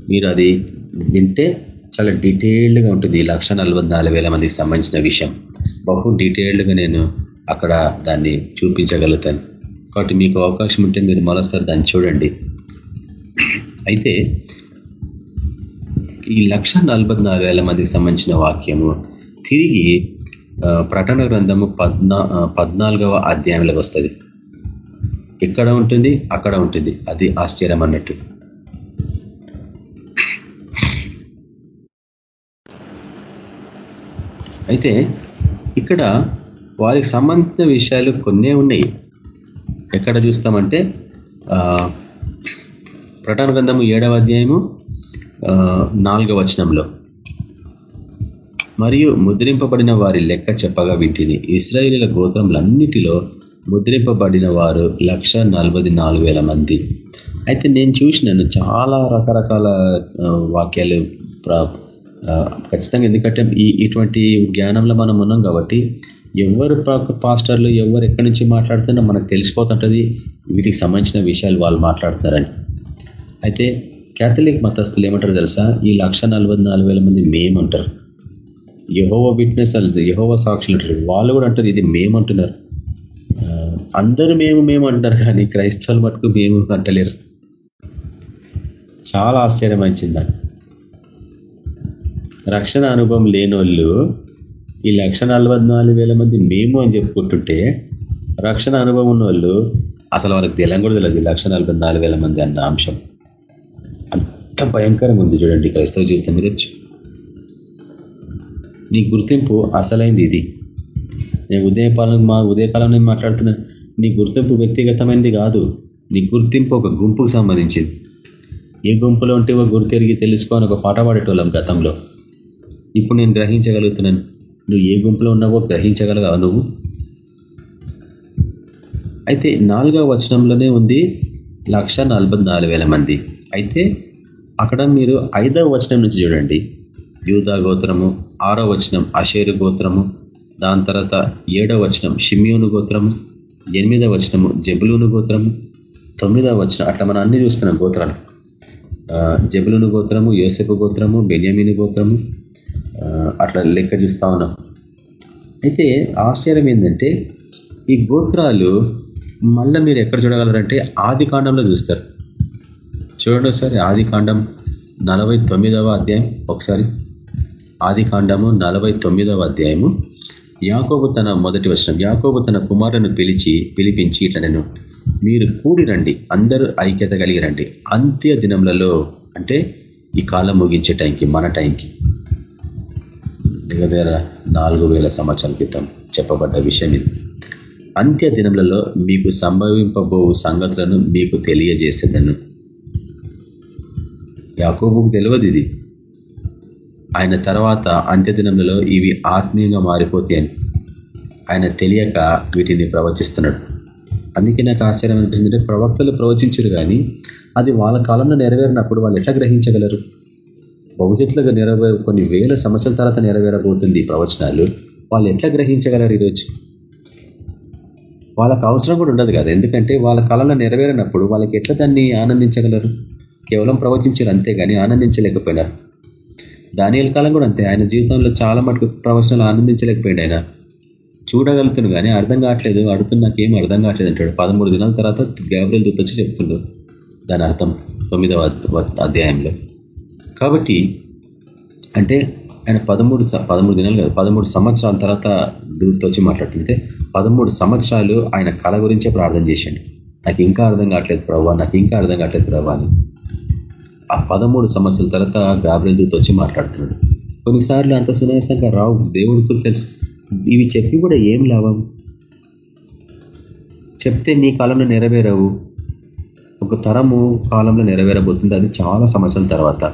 మీరు అది వింటే చాలా డీటెయిల్డ్గా ఉంటుంది. లక్ష మందికి సంబంధించిన విషయం. బహు డీటెయిల్డ్గా నేను అక్కడ దాన్ని చూపించగలుగుతాను. కాబట్టి మీకు అవకాశం ఉంటే మీరు మరోసారి దాన్ని చూడండి. అయితే ఈ లక్ష మందికి సంబంధించిన వాక్యము తిరిగి ప్రకటన గ్రంథము పద్నా పద్నాలుగవ అధ్యాయంలోకి వస్తుంది. ఇక్కడ ఉంటుంది అక్కడ ఉంటుంది. అది ఆశ్చర్యం అన్నట్టు. అయితే ఇక్కడ వారికి సంబంధించిన విషయాలు కొన్నే ఉన్నాయి. ఎక్కడ చూస్తామంటే ప్రటన గ్రంథము ఏడవ అధ్యాయము నాలుగవ వచనంలో. మరియు ముద్రింపబడిన వారి లెక్క చెప్పగా వింటిని. ఇస్రాయేలీల గోత్రములన్నిటిలో ముద్రింపబడిన వారు లక్ష మంది. అయితే నేను చూసినాను చాలా రకరకాల వాక్యాలు ఖచ్చితంగా ఎందుకంటే ఈ ఇటువంటి జ్ఞానంలో మనం ఉన్నాం కాబట్టి ఎవరు పాస్టర్లు ఎవరు ఎక్కడి నుంచి మాట్లాడుతున్నా మనకు తెలిసిపోతుంటుంది. వీటికి సంబంధించిన విషయాలు వాళ్ళు మాట్లాడుతున్నారని. అయితే క్యాథలిక్ మతస్థులు ఏమంటారు తెలుసా? ఈ లక్ష మంది మేమంటారు యహోవ విట్నెస్ యహోవ సాక్షులు అంటారు. వాళ్ళు కూడా అంటారు ఇది మేమంటున్నారు అందరూ మేము మేము అంటారు కానీ క్రైస్తవులు మటుకు మేము అంటలేరు. చాలా ఆశ్చర్యం రక్షణ అనుభవం లేనోళ్ళు ఈ లక్ష మంది మేము అని చెప్పుకుంటుంటే రక్షణ అనుభవం ఉన్న వాళ్ళు అసలు వాళ్ళకి తెలంగాణ తెలియదు లక్ష మంది అన్న అంశం. ఎంత భయంకరంగా ఉంది చూడండి క్రైస్తవ జీవితం గురించి. నీ గుర్తింపు అసలైంది ఇది. నేను ఉదయపాలన మా ఉదయకాలం నేను మాట్లాడుతున్నా నీ గుర్తింపు వ్యక్తిగతమైనది కాదు. నీ గుర్తింపు ఒక గుంపుకు సంబంధించింది. ఏ గుంపులో ఉంటే ఒక గుర్తెరిగి తెలుసుకోని ఒక పాట పాడేటోళ్ళం గతంలో. ఇప్పుడు నేను గ్రహించగలుగుతున్నాను. నువ్వు ఏ గుంపులో ఉన్నావో గ్రహించగలగా నువ్వు? అయితే నాలుగవ వచనంలోనే ఉంది లక్ష మంది. అయితే అక్కడ మీరు ఐదవ వచనం నుంచి చూడండి. యూదా గోత్రము ఆరో వచనం అషేరు గోత్రము దాని తర్వాత ఏడవ వచనం షిమ్యోను గోత్రము ఎనిమిదవ వచనము జబులును గోత్రము తొమ్మిదవ వచనం అట్లా మనం అన్ని చూస్తున్నాం గోత్రాలు. జబులును గోత్రము యోసెపు గోత్రము బెన్యామిని గోత్రము అట్లా లెక్క చూస్తా ఉన్నాం. అయితే ఆశ్చర్యం ఏంటంటే ఈ గోత్రాలు మళ్ళీ మీరు ఎక్కడ చూడగలరంటే ఆది కాండంలో చూస్తారు. చూడండి ఒకసారి ఆది కాండం నలభై అధ్యాయం. ఒకసారి ఆది కాండము నలభై అధ్యాయము. యాకోబు తన మొదటి వచనం యాకోబు తన కుమారులను పిలిచి పిలిపించి ఇట్లా నేను మీరు కూడి రండి అందరూ ఐక్యత కలిగి రండి. అంత్య దినములలో అంటే ఈ కాలం ముగించే టైంకి మన టైంకి దగ్గర నాలుగు వేల సంవత్సరాల క్రితం చెప్పబడ్డ విషయం ఇది. అంత్య దినములలో మీకు సంభవింపబో సంగతులను మీకు తెలియజేసేదను. యాకోబుకు తెలియదు ఇది. ఆయన తర్వాత అంత్యదినములలో ఇవి ఆత్మీయంగా మారిపోతాయని ఆయన తెలియక వీటిని ప్రవచిస్తున్నాడు. అందుకే నాకు ఆశ్చర్యం అనిపిస్తుంది ప్రవక్తలు ప్రవచించరు కానీ అది వాళ్ళ కాలంలో నెరవేరినప్పుడు వాళ్ళు ఎట్లా గ్రహించగలరు? భవిష్యత్తులో నెరవేర కొన్ని వేల సంవత్సరాల తర్వాత నెరవేరబోతుంది ప్రవచనాలు. వాళ్ళు ఎట్లా గ్రహించగలరు ఈరోజు? వాళ్ళకు అవసరం కూడా ఉండదు కదా. ఎందుకంటే వాళ్ళ కాలంలో నెరవేరినప్పుడు వాళ్ళకి ఎట్లా దాన్ని ఆనందించగలరు? కేవలం ప్రవచించారు అంతేగాని ఆనందించలేకపోయినారు దానియల కాలం కూడా అంతే. ఆయన జీవితంలో చాలా మటుకు ప్రవచనాలు ఆనందించలేకపోయాడు ఆయన. చూడగలుగుతున్నాడు కానీ అర్థం కావట్లేదు. అడుగుతున్న నాకేం అర్థం కావట్లేదు అంటాడు. పదమూడు దినాల తర్వాత గ్యాబ్రియల్ దూత వచ్చి చెప్తుండు. దాని అర్థం తొమ్మిదవ అధ్యాయంలో. కాబట్టి అంటే ఆయన పదమూడు పదమూడు దినాలు కాదు పదమూడు సంవత్సరాల తర్వాత దూత వచ్చి మాట్లాడుతుంటే పదమూడు సంవత్సరాలు ఆయన కళ గురించే ప్రార్థన చేశాడు నాకు ఇంకా అర్థం కావట్లేదు ప్రభావ నాకు ఇంకా అర్థం కావట్లేదు ప్రభావ అని. ఆ పదమూడు సంవత్సరాల తర్వాత గాబ్రియల్ దూత వచ్చి మాట్లాడుతున్నాడు. కొన్నిసార్లు అంత సునాయాసంగా రావు దేవుడికి తెలుసు. ఇవి చెప్పి కూడా ఏం లాభం? చెప్తే నీ కాలంలో నెరవేరవు. ఒక తరము కాలంలో నెరవేరబోతుంది. అది చాలా సంవత్సరాల తర్వాత.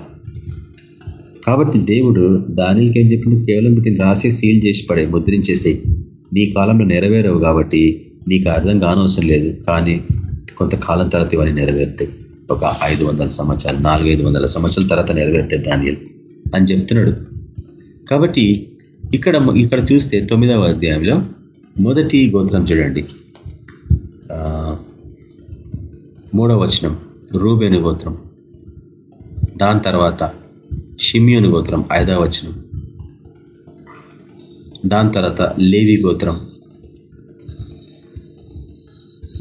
కాబట్టి దేవుడు దానికి ఏం చెప్పింది కేవలం వీటిని రాసి సీల్ చేసి పడే ముద్రించేసి నీ కాలంలో నెరవేరవు కాబట్టి నీకు అర్థం కానవసరం లేదు. కానీ కొంతకాలం తర్వాత ఇవన్నీ నెరవేరుతాయి. ఒక ఐదు వందల సంవత్సరాలు నాలుగైదు వందల సంవత్సరాల తర్వాత నెరవేరితే ధాన్యం అని చెప్తున్నాడు. కాబట్టి ఇక్కడ ఇక్కడ చూస్తే తొమ్మిదవ అధ్యాయంలో మొదటి గోత్రం చూడండి. మూడవ వచనం రూబేను గోత్రం. దాని తర్వాత షిమ్యోను గోత్రం ఐదవ వచనం. దాని తర్వాత లేవి గోత్రం.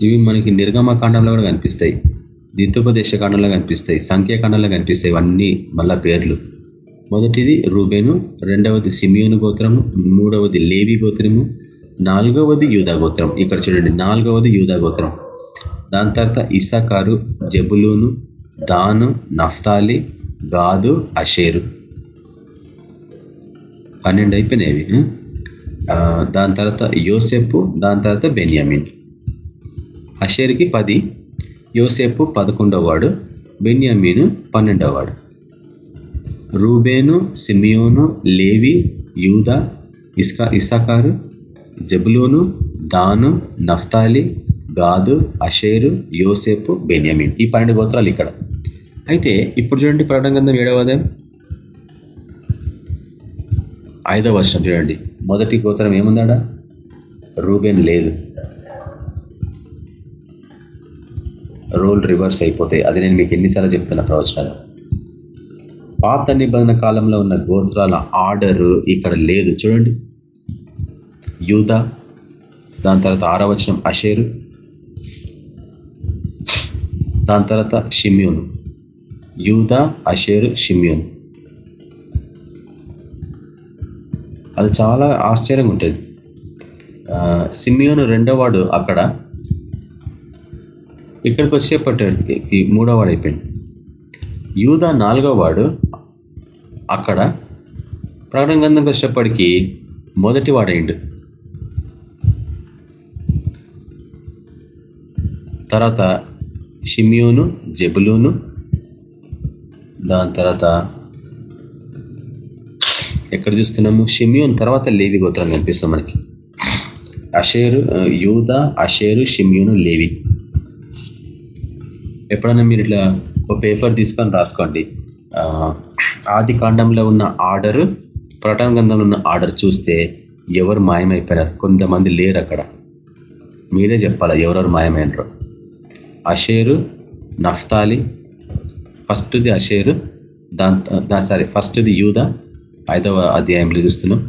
ఇవి మనకి నిర్గమ కాండంలో కూడా కనిపిస్తాయి. దిత్యోపదేశ కాండంలో కనిపిస్తాయి సంఖ్యాకాండంలో కనిపిస్తాయి ఇవన్నీ మళ్ళా పేర్లు. మొదటిది రూబేను రెండవది సిమియోను గోత్రము మూడవది లేవి గోత్రము నాలుగవది యూదా గోత్రం ఇక్కడ చూడండి నాలుగవది యూదా గోత్రం. దాని తర్వాత ఇసాకారు జబులూను దాను నఫ్తాలి గాదు అషేరు. పన్నెండు అయిపోయినాయి దాని తర్వాత యోసెప్పు దాని తర్వాత బెన్యామిన్. అషేర్కి పది యోసేపు పదకొండవ వాడు బెన్యామీను పన్నెండవ వాడు రూబేను సిమియోను లేవి యూద ఇస్కా ఇసాకారు జబులోను దాను నఫ్తాలి గాదు అషేరు యోసేపు బెన్యామిన్. ఈ పన్నెండు గోత్రాలు ఇక్కడ. అయితే ఇప్పుడు చూడండి ప్రకటన గంధం ఏడవ ఐదవ వర్షం చూడండి. మొదటి గోత్రం ఏముందాడా? రూబేన్ లేదు. రోల్ రివర్స్ అయిపోతాయి అది నేను మీకు ఎన్నిసార్లు చెప్తున్నా ప్రవచనాలు. పాత నిబంధన కాలంలో ఉన్న గోత్రాల ఆర్డర్ ఇక్కడ లేదు. చూడండి. యూద దాని తర్వాత ఆరవచనం అషేరు దాని తర్వాత షిమ్యూను. యూద అషేరు షిమ్యూన్. అది చాలా ఆశ్చర్యంగా ఉంటుంది. సిమ్యోను రెండో వాడు అక్కడ ఇక్కడికి వచ్చేపటికి మూడో వాడు అయిపోయింది యూదా నాలుగో వాడు అక్కడ ప్రకటన గంధంకి వచ్చేప్పటికీ మొదటి వాడైండు తర్వాత షిమియోను జబులూను దాని తర్వాత ఎక్కడ చూస్తున్నాము? షిమియోన్ తర్వాత లేవి గోత్రం కనిపిస్తాం మనకి. అషేరు యూద అషేరు షిమియోను లేవి. ఎప్పుడైనా మీరు ఇట్లా ఒక పేపర్ తీసుకొని రాసుకోండి. ఆది కాండంలో ఉన్న ఆర్డర్ ప్రటన గంధంలో ఉన్న ఆర్డర్ చూస్తే ఎవరు మాయమైపోయినారు కొంతమంది లేరు అక్కడ. మీరే చెప్పాలా ఎవరెవరు మాయమైనరు? అషేరు నఫ్తాలి ఫస్ట్ది అషేరు దాని సారీ ఫస్ట్ది యూద ఐదవ అధ్యాయంలో చూస్తున్నాం.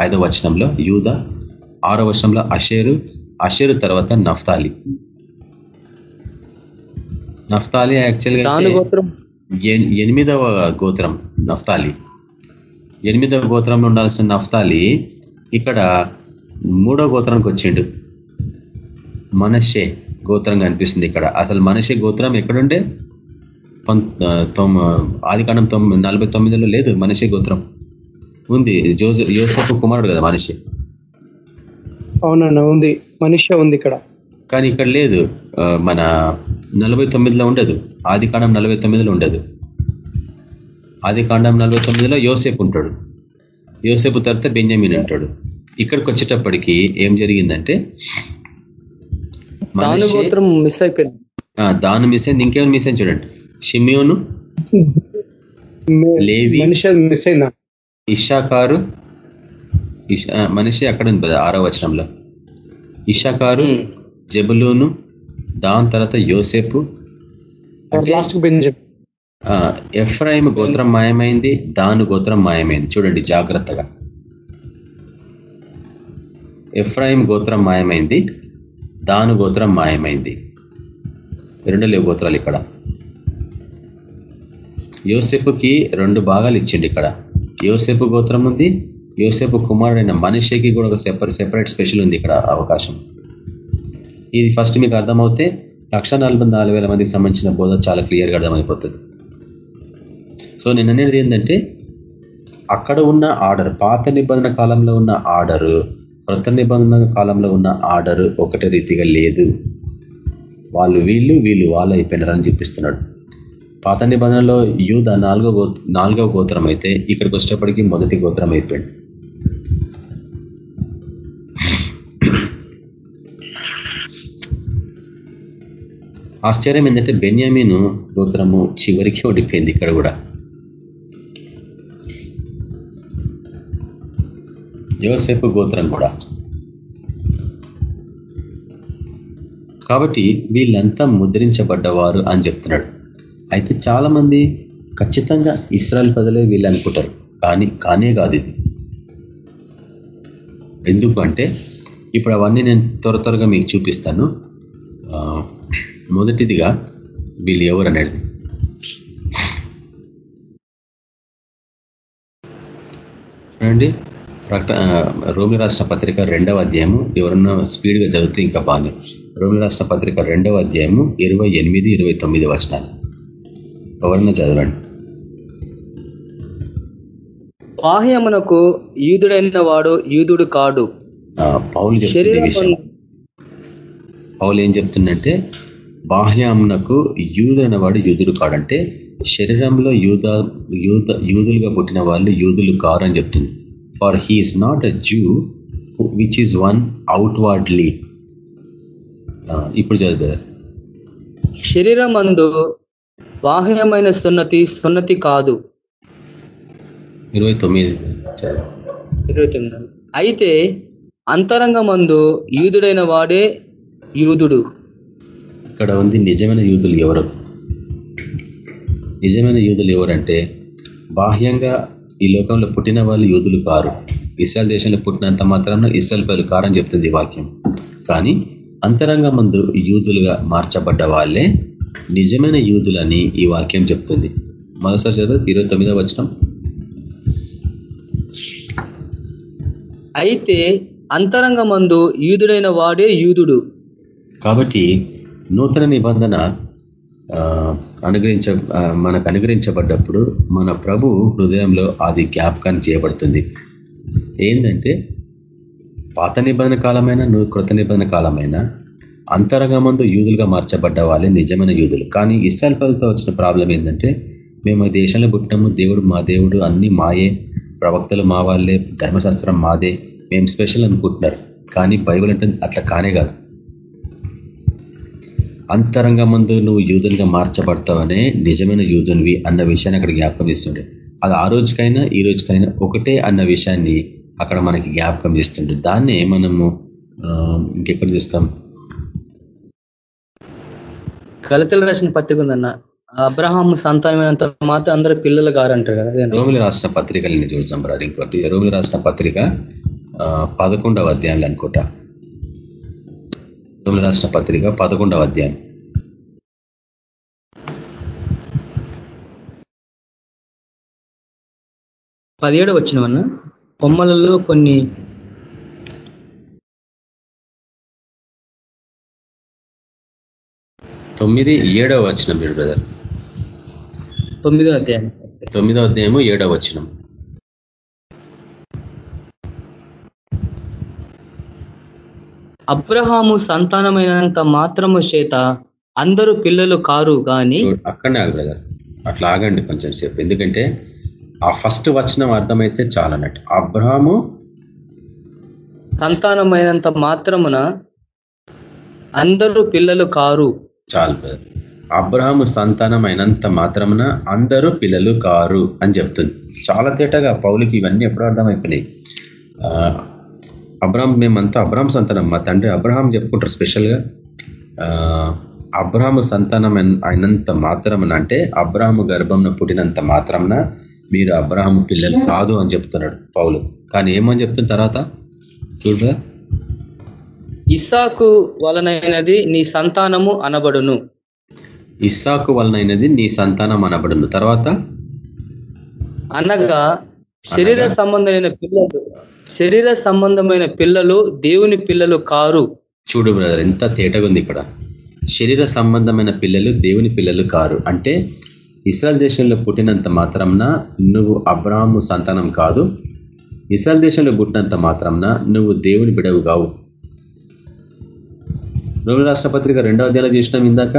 ఐదవ వచనంలో యూద ఆరో వచనంలో అషేరు అషేరు తర్వాత నఫ్తాలి. నఫ్తాలి యాక్చువల్గా ఎనిమిదవ గోత్రం నఫ్తాలి. ఎనిమిదవ గోత్రంలో ఉండాల్సిన నఫ్తాలి ఇక్కడ మూడో గోత్రానికి వచ్చిండు. మనషే గోత్రం కనిపిస్తుంది ఇక్కడ. అసలు మనషే గోత్రం ఎక్కడుండే ఆది కాండం తొమ్మిది నలభై తొమ్మిదిలో లేదు మనిషి గోత్రం. ఉంది జోజ యోసఫ్ కుమారుడు కదా మనిషి. అవునన్నా ఉంది. మనిషి ఉంది ఇక్కడ. కానీ ఇక్కడ లేదు. మన నలభై తొమ్మిదిలో ఉండదు. ఆది కాండం నలభై తొమ్మిదిలో ఉండదు. ఆది కాండం నలభై తొమ్మిదిలో యోసేపు ఉంటాడు. యోసేపు తర్వాత బెంజమిన్ ఉంటాడు. ఇక్కడికి వచ్చేటప్పటికి ఏం జరిగిందంటే మిస్ అయిపోయింది. దాని మిస్ అయింది. ఇంకేమైనా మిస్ అయింది చూడండి. షిమియోను లేవి మనిషి మిస్ అయినా ఇషాకారు మనిషి అక్కడ ఉంది ఆరో వచనంలో. ఇషాకారు జబులూను దాని తర్వాత యోసేపు. ఎఫ్రాయిం గోత్రం మాయమైంది దాను గోత్రం మాయమైంది. చూడండి జాగ్రత్తగా. ఎఫ్రాయిం గోత్రం మాయమైంది దాను గోత్రం మాయమైంది. రెండు లేవు గోత్రాలు ఇక్కడ. యోసెపుకి రెండు భాగాలు ఇచ్చిండు ఇక్కడ. యోసెపు గోత్రం ఉంది యోసెపు కుమారుడైన మనిషికి కూడా ఒక సెపరేట్ సెపరేట్ స్పెషల్ ఉంది ఇక్కడ అవకాశం. ఇది ఫస్ట్ మీకు అర్థమవుతే లక్ష మందికి సంబంధించిన బోధ చాలా క్లియర్గా అర్థమైపోతుంది. సో నేను అనేది ఏంటంటే అక్కడ ఉన్న ఆర్డర్ పాత నిబంధన కాలంలో ఉన్న ఆర్డరు కృత నిబంధన కాలంలో ఉన్న ఆర్డర్ ఒకటే రీతిగా లేదు. వాళ్ళు వీళ్ళు వీళ్ళు వాళ్ళు అయిపోయినారని చూపిస్తున్నాడు. పాత నిబంధనలో యూద నాలుగో గో నాలుగవ గోత్రం అయితే ఇక్కడికి వచ్చేటప్పటికి మొదటి గోత్రం అయిపోయింది. ఆశ్చర్యం ఏంటంటే బెన్యామీను గోత్రము చివరికి ఓడిపోయింది ఇక్కడ కూడా. యోసేపు గోత్రం కూడా. కాబట్టి వీళ్ళంతా ముద్రించబడ్డవారు అని చెప్తున్నాడు. అయితే చాలామంది ఖచ్చితంగా ఇస్రాయల్ ప్రజలే వీళ్ళు అనుకుంటారు. కానీ కానే కాదు ఇది. ఎందుకు అంటే ఇప్పుడు అవన్నీ నేను త్వర త్వరగా మీకు చూపిస్తాను. మొదటిదిగా వీళ్ళు ఎవరు అనేది చూడండి ప్రకట రోమి రాష్ట్ర పత్రిక రెండవ అధ్యాయము ఎవరన్నా స్పీడ్గా చదివితే ఇంకా బాగానే రోమి రాష్ట్ర పత్రిక రెండవ అధ్యాయము ఇరవై ఎనిమిది ఇరవై తొమ్మిది వచనాలు. ఎవరన్నా చదవండి. బాహ్యమునకు యూదుడైన వాడు యూదుడు కాడు. పౌలు పౌలు ఏం చెప్తుందంటే బాహ్యమునకు యూదుడైన వాడు యూదుడు కాడంటే శరీరంలో యూద యూద యూదులుగా పుట్టిన వాళ్ళు యూదులు కారు అని చెప్తుంది for he is not a Jew which is one outwardly ఇప్పుడు చదువు శరీరం అందు బాహ్యమైన సున్నతి సున్నతి కాదు. ఇరవై తొమ్మిది ఇరవై తొమ్మిది. అయితే అంతరంగమందు యూదుడైన వాడే యూదుడు. ఇక్కడ ఉంది నిజమైన యూదులు ఎవరు? నిజమైన యూదులు ఎవరంటే బాహ్యంగా ఈ లోకంలో పుట్టిన వాళ్ళు యూదులు కారు. ఇస్రాయల్ దేశంలో పుట్టినంత మాత్రాన ఇస్రాయల్ ప్రజలు కారని చెప్తుంది వాక్యం. కానీ అంతరంగ ముందు యూదులుగా మార్చబడ్డ వాళ్ళే నిజమైన యూదులని ఈ వాక్యం చెప్తుంది. మరోసారి చదువు ఇరవై తొమ్మిదో వచ్చినాం అయితే అంతరంగమందు యూదుడైన వాడే యూదుడు. కాబట్టి నూతన నిబంధన అనుగ్రహించ మనకు అనుగ్రహించబడ్డప్పుడు మన ప్రభు హృదయంలో అది జ్ఞాపకాన్ని చేయబడుతుంది. ఏంటంటే పాత నిబంధన కాలమైన నువ్వు కృత నిబంధన కాలమైన అంతరంగమందు యూదులుగా మార్చబడ్డ వాళ్ళే నిజమైన యూదులు. కానీ ఇస్రాయల్ వచ్చిన ప్రాబ్లం ఏంటంటే మేము దేశంలో పుట్టినాము దేవుడు మా దేవుడు అన్ని మాయే ప్రవక్తలు మా వాళ్ళే ధర్మశాస్త్రం మాదే మేము స్పెషల్ అనుకుంటున్నారు. కానీ బైబుల్ అంటే అట్లా కానే కాదు. అంతరంగ ముందు నువ్వు యూదునిగా మార్చబడతావనే నిజమైన యూదునివి అన్న విషయాన్ని అక్కడ జ్ఞాపకం చేస్తుండే. అది ఆ రోజుకైనా ఈ రోజుకైనా ఒకటే అన్న విషయాన్ని అక్కడ మనకి జ్ఞాపకం చేస్తుండే. దాన్నే మనము ఇంకెక్కడ చూస్తాం? కలతల రాసిన పత్రిక ఉందన్న. అబ్రహాం సంతానమైనంత మాత్రం అందరూ పిల్లలు గారంటారు కదా రోమిల రాష్ట్ర పత్రికల్ని చూసాం బ్రార్ ఇంకోటి. రోమిల రాష్ట్ర పత్రిక పదకొండవ అధ్యాయులు అనుకుంటా. రోమిల రాష్ట్ర పత్రిక పదకొండవ అధ్యాయం. పదిహేడు వచ్చినవన్న బొమ్మలలో కొన్ని తొమ్మిది ఏడవ వచ్చిన మీరు బ్రదర్. తొమ్మిదో అధ్యాయం. తొమ్మిదో అధ్యాయము ఏడవ వచ్చినం అబ్రహాము సంతానమైనంత మాత్రము చేత అందరూ పిల్లలు కారు కానీ అక్కడనే బ్రదర్ అట్లా ఆగండి కొంచెం సేపు. ఎందుకంటే ఆ ఫస్ట్ వచనం అర్థమైతే చాలన్నట్టు. అబ్రహాము సంతానమైనంత మాత్రమున అందరూ పిల్లలు కారు. చాలు బ్రదర్ అబ్రహాము సంతానం అయినంత మాత్రమున అందరూ పిల్లలు కారు అని చెప్తుంది. చాలా తేటగా పౌలకి ఇవన్నీ ఎప్పుడు అర్థమైపోయినాయి. ఆ, అబ్రాహం మేమంతా అబ్రాహం సంతానం. మా తండ్రి అబ్రహాం చెప్పుకుంటారు స్పెషల్గా అబ్రాహము సంతానం అయిన- అయినంత మాత్రమున అంటే అబ్రాహము గర్భంన పుట్టినంత మాత్రమున మీరు అబ్రాహము పిల్లలు కాదు అని చెప్తున్నాడు పౌలు. కానీ ఏమని చెప్తున్న తర్వాత? చూడరా. ఇస్సాకు వలనైనది నీ సంతానము అనబడును. ఇస్సాకు వలనైనది నీ సంతానం అనబడును. తర్వాత? అనగా? శరీర? సంబంధమైన పిల్లలు శరీర సంబంధమైన పిల్లలు దేవుని పిల్లలు కారు. చూడు బ్రదర్ ఎంత తేటగా ఉంది ఇక్కడ. శరీర సంబంధమైన పిల్లలు దేవుని పిల్లలు కారు. అంటే ఇస్రాయల్ దేశంలో పుట్టినంత మాత్రంన నువ్వు అబ్రాహము సంతానం కాదు. ఇస్రాయల్ దేశంలో పుట్టినంత మాత్రంన నువ్వు దేవుని బిడవు కావు. రోమి రాష్ట్రపత్రిక రెండో అధ్యాయంలో చేసినాం ఇందాక.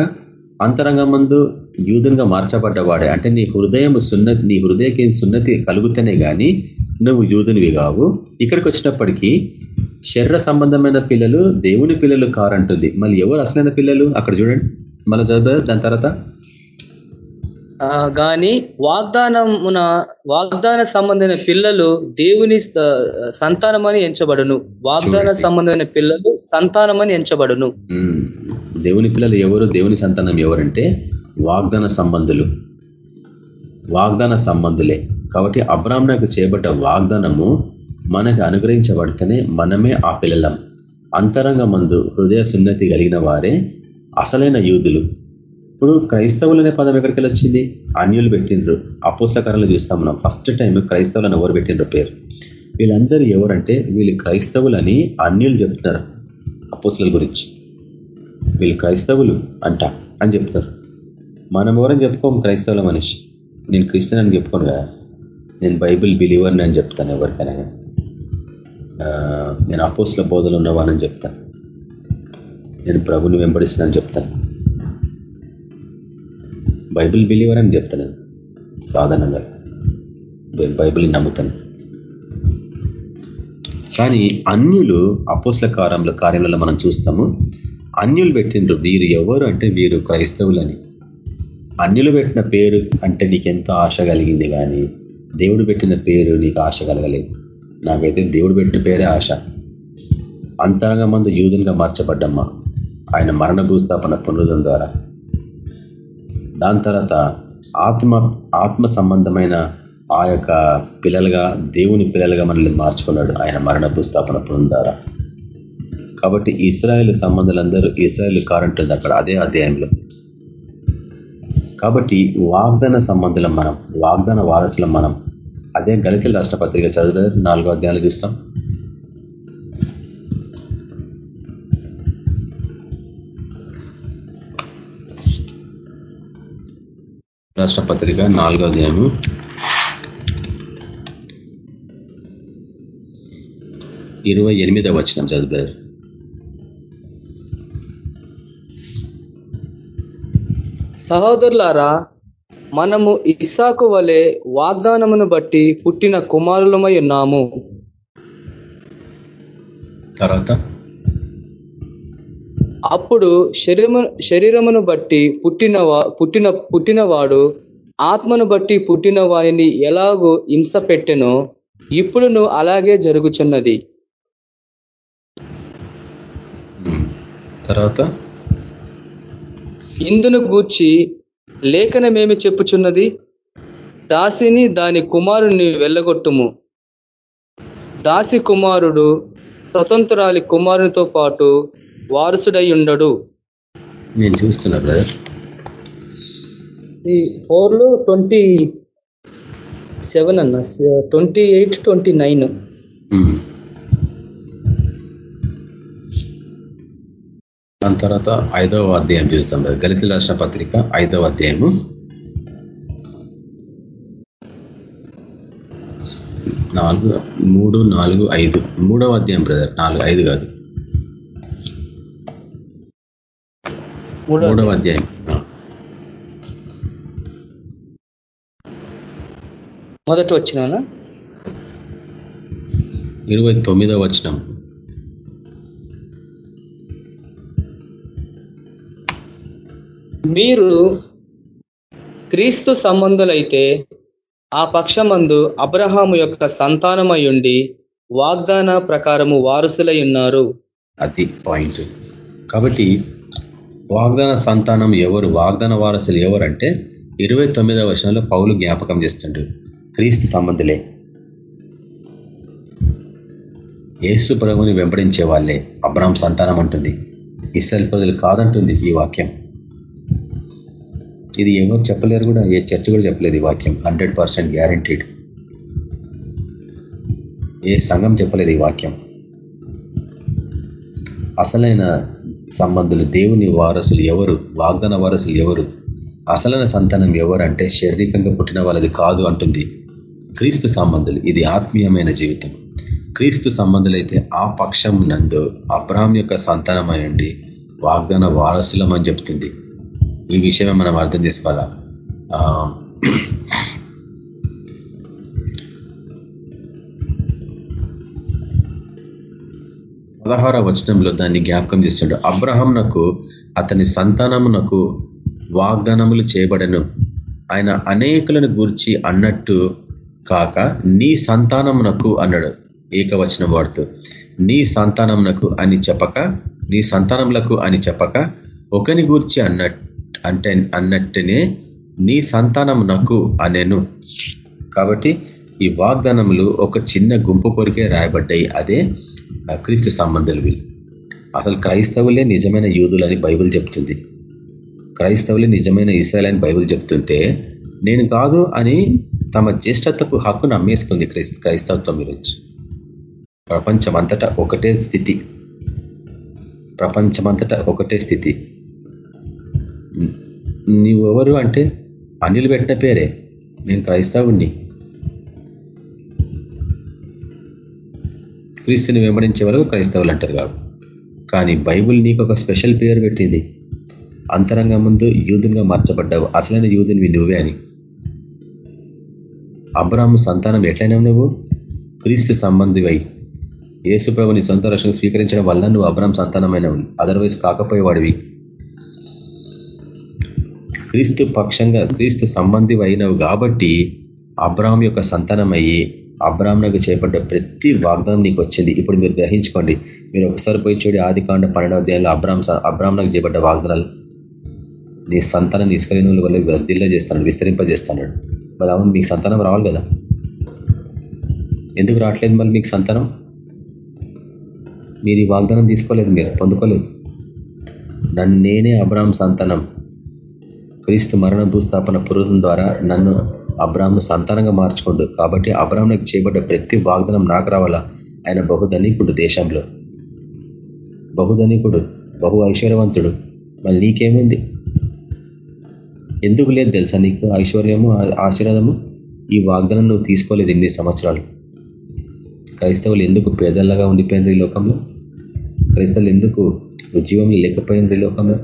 అంతరంగ మందు యూదునిగా మార్చబడ్డవాడే. అంటే నీ హృదయం సున్నతి నీ హృదయకి సున్నతి కలుగుతనే కానీ నువ్వు యూదునివి కావు. ఇక్కడికి వచ్చినప్పటికీ శరీర సంబంధమైన పిల్లలు దేవుని పిల్లలు కారంటుంది. మళ్ళీ ఎవరు అసలైన పిల్లలు? అక్కడ చూడండి. మళ్ళీ చదువు దాని తర్వాత? ఆ, గాని వాగ్దానమున వాగ్దాన సంబంధమైన పిల్లలు దేవుని సంతానమని ఎంచబడును. వాగ్దాన. సంబంధమైన పిల్లలు సంతానమని ఎంచబడును. దేవుని పిల్లలు ఎవరు? దేవుని సంతానం ఎవరంటే వాగ్దాన సంబంధులు. వాగ్దాన సంబంధులే. కాబట్టి అబ్రాహ్మణకు చేయబడ్డ వాగ్దానము మనకు అనుగ్రహించబడితేనే మనమే ఆ పిల్లలం. అంతరంగ మందు హృదయ సున్నతి కలిగిన వారే అసలైన యూదులు. ఇప్పుడు క్రైస్తవులు అనే పదం ఎక్కడికి వచ్చింది అన్యులు పెట్టిండ్రు. అపోస్తకరంలో చూస్తాం మనం. ఫస్ట్ టైం క్రైస్తవులను ఎవరు పెట్టిండ్రు పేరు? వీళ్ళందరూ ఎవరంటే వీళ్ళు క్రైస్తవులని అన్యులు చెప్తున్నారు అపోస్తుల గురించి. వీళ్ళు క్రైస్తవులు అంట అని చెప్తారు. మనం ఎవరని చెప్పుకోము క్రైస్తవుల మనిషి. నేను క్రిస్టియన్ అని చెప్పుకోను కదా నేను బైబిల్ బిలీవర్ని అని చెప్తాను ఎవరికైనా నేను అపోస్ల బోధలు ఉన్నవానని చెప్తాను. నేను ప్రభుని వెంబడిస్తున్నానని చెప్తాను. బైబిల్ బిలీవర్ అని చెప్తాను సాధారణంగా. నేను బైబిల్ని నమ్ముతాను. కానీ అన్యులు అపోస్ల కారంలో కార్యంలో మనం చూస్తాము అన్యులు పెట్టిండ్రు వీరు ఎవరు అంటే వీరు క్రైస్తవులని. అన్యులు పెట్టిన పేరు అంటే నీకెంతో ఆశ కలిగింది కానీ దేవుడు పెట్టిన పేరు నీకు ఆశ కలగలేదు. నాకైతే దేవుడు పెట్టిన పేరే ఆశ. అంతరంగ మందు యూదునిగా మార్చబడ్డమ్మా. ఆయన మరణ భూస్థాపన పునరుదం ద్వారా. దాని తర్వాత ఆత్మ ఆత్మ సంబంధమైన ఆ యొక్క పిల్లలుగా దేవుని పిల్లలుగా మనల్ని మార్చుకున్నాడు ఆయన మరణ భూస్థాపన పునరుదం ద్వారా. కాబట్టి ఇస్రాయేల్ సంబంధాలందరూ ఇస్రాయేల్ కారంటుంది అక్కడ అదే అధ్యాయంలో. కాబట్టి వాగ్దాన సంబంధులం మనం వాగ్దాన వారసులం మనం. అదే గణితుల రాష్ట్ర పత్రిక చదువు నాలుగో అధ్యాయాలు చూస్తాం. రాష్ట్ర పత్రిక నాలుగో అధ్యాయము. ఇరవై ఎనిమిదో వచ్చిన చదువు సహోదరులారా మనము ఇస్సాకు వలె వాగ్దానమును బట్టి పుట్టిన కుమారులమై ఉన్నాము. తర్వాత? అప్పుడు శరీరము శరీరమును బట్టి పుట్టిన పుట్టిన పుట్టినవాడు ఆత్మను బట్టి పుట్టిన వారిని ఎలాగో హింస పెట్టెనో ఇప్పుడును అలాగే జరుగుచున్నది. తర్వాత? ఇందును గూర్చి లేఖనమేమి చెప్పుచున్నది? దాసిని దాని కుమారుని వెళ్ళగొట్టుము. దాసి కుమారుడు స్వతంత్రాలి కుమారునితో పాటు వారసుడై ఉండడు నేను చూస్తున్నా బ్రదర్ ఈ ఫోర్లో ట్వంటీ సెవెన్ అన్న ట్వంటీ ఎయిట్ ట్వంటీ నైన్. దాని తర్వాత ఐదవ అధ్యాయం చూస్తాం. గలితుల రాష్ట్ర పత్రిక ఐదవ అధ్యాయము. నాలుగు మూడు నాలుగు ఐదు. మూడవ అధ్యాయం బ్రదర్. నాలుగు ఐదు కాదు. మూడవ అధ్యాయం. మొదట వచ్చినానా ఇరవై తొమ్మిదవ వచనం. మీరు క్రీస్తు సంబంధులైతే ఆ పక్షమందు అబ్రహాము యొక్క సంతానమయుండి వాగ్దాన ప్రకారము వారసులై ఉన్నారు. అది పాయింట్. కాబట్టి వాగ్దాన సంతానం ఎవరు వాగ్దాన వారసులు ఎవరంటే ఇరవై తొమ్మిదవ వర్షంలో పౌలు జ్ఞాపకం చేస్తుండ్రు క్రీస్తు సంబంధులే. యేసు ప్రభుని వెంబడించే వాళ్ళే. అబ్రాహం సంతానం అంటుంది. ఇస్రాయల్ ప్రజలు కాదంటుంది ఈ వాక్యం. ఇది ఎవరు చెప్పలేరు కూడా ఏ చర్చ కూడా చెప్పలేదు ఈ వాక్యం. హండ్రెడ్ పర్సెంట్ గ్యారంటీడ్ ఏ సంఘం చెప్పలేదు ఈ వాక్యం. అసలైన సంబంధులు దేవుని వారసులు ఎవరు? వాగ్దాన వారసులు ఎవరు? అసలైన సంతానం ఎవరు అంటే శారీరకంగా పుట్టిన వాళ్ళది కాదు అంటుంది క్రీస్తు సంబంధులు. ఇది ఆత్మీయమైన జీవితం. క్రీస్తు సంబంధులైతే ఆ పక్షం నందు అబ్రాహం యొక్క సంతానమయండి వాగ్దాన వారసులం అని చెప్తుంది. ఈ విషయమే మనం అర్థం చేసుకోవాలా? పదహార వచనంలో దాన్ని జ్ఞాపకం చేస్తుండే అబ్రహంనకు అతని సంతానమునకు వాగ్దానములు చేయబడను. ఆయన అనేకులను గూర్చి అన్నట్టు కాక నీ సంతానమునకు అన్నాడు ఏకవచనం వాడుతూ. నీ సంతానమునకు అని చెప్పక నీ సంతానములకు అని చెప్పక ఒకని గూర్చి అన్నట్టు అంటే అన్నట్టునే నీ సంతానమునకు అనేను. కాబట్టి ఈ వాగ్దానములు ఒక చిన్న గుంపు కొరికే రాయబడ్డాయి. అదే క్రీస్తు సంబంధులు వీళ్ళు. అసలు క్రైస్తవులే నిజమైన యూదులని బైబుల్ చెప్తుంది. క్రైస్తవులే నిజమైన ఇస్రాయల్ అని బైబుల్ చెప్తుంటే నేను కాదు అని తమ జ్యేష్ఠత్వపు హక్కును అమ్మేసుకుంది క్రైస్తవత్వం ఈరోజు ప్రపంచమంతటా ఒకటే స్థితి. ప్రపంచమంతటా ఒకటే స్థితి. నీవెవరు అంటే? అనిలు పెట్టిన పేరే. నేను క్రైస్తవుణ్ణి. క్రీస్తుని వెంబడించే వరకు క్రైస్తవులు అంటారు కాదు. కానీ బైబుల్ నీకు ఒక స్పెషల్ పేరు పెట్టింది. అంతరంగ ముందు యూదునిగా మార్చబడ్డావు. అసలైన యూదునివి నువ్వే అని. అబ్రాహ్మ సంతానం ఎట్లయినా నువ్వు? క్రీస్తు సంబంధివై. యేసుప్రభుని సొంత రక్షణ స్వీకరించడం వల్ల నువ్వు అబ్రాహ్మ సంతానమైనవి. అదర్వైజ్ కాకపోయేవాడివి. క్రీస్తు పక్షంగా క్రీస్తు సంబంధి అయినవు కాబట్టి అబ్రాహం యొక్క సంతానం అయ్యి అబ్రాహ్మణకు చేపడ్డ ప్రతి వాగ్దానం నీకు వచ్చింది ఇప్పుడు మీరు గ్రహించుకోండి. మీరు ఒకసారి పోయి చూడి ఆది కాండ పన్నెండవ అధ్యాయంలో అబ్రాహ్మ అబ్రాహ్మణకు చేపడ్డ వాగ్దానాలు. నీ సంతానం తీసుకెళ్ళిన వల్ల దిల్ల చేస్తాడు విస్తరింపజేస్తాడు మరి అవును మీకు సంతానం రావాలి కదా? ఎందుకు రావట్లేదు మళ్ళీ మీకు సంతానం? మీరు ఈ వాగ్దానం తీసుకోలేదు మీరు పొందుకోలేదు. నన్ను నేనే అబ్రాహ్మ సంతానం. క్రీస్తు మరణ భూస్థాపన పురుషం ద్వారా నన్ను అబ్రాహ్ను సంతానంగా మార్చుకోండు. కాబట్టి అబ్రాహ్మణకు చేయబడ్డ ప్రతి వాగ్దానం నాకు రావాలా. ఆయన బహుధనికుడు దేశంలో. బహుధనికుడు బహు ఐశ్వర్యవంతుడు. మళ్ళీ నీకేముంది? ఎందుకు లేదు తెలుసా నీకు ఐశ్వర్యము ఆశీర్వాదము? ఈ వాగ్దానం నువ్వు తీసుకోలేదు ఎన్ని సంవత్సరాలు. క్రైస్తవులు ఎందుకు పేదల్లగా ఉండిపోయినారు ఈ లోకంలో? క్రైస్తవులు ఎందుకు ఉద్యమం లేకపోయినారు ఈ లోకంలో?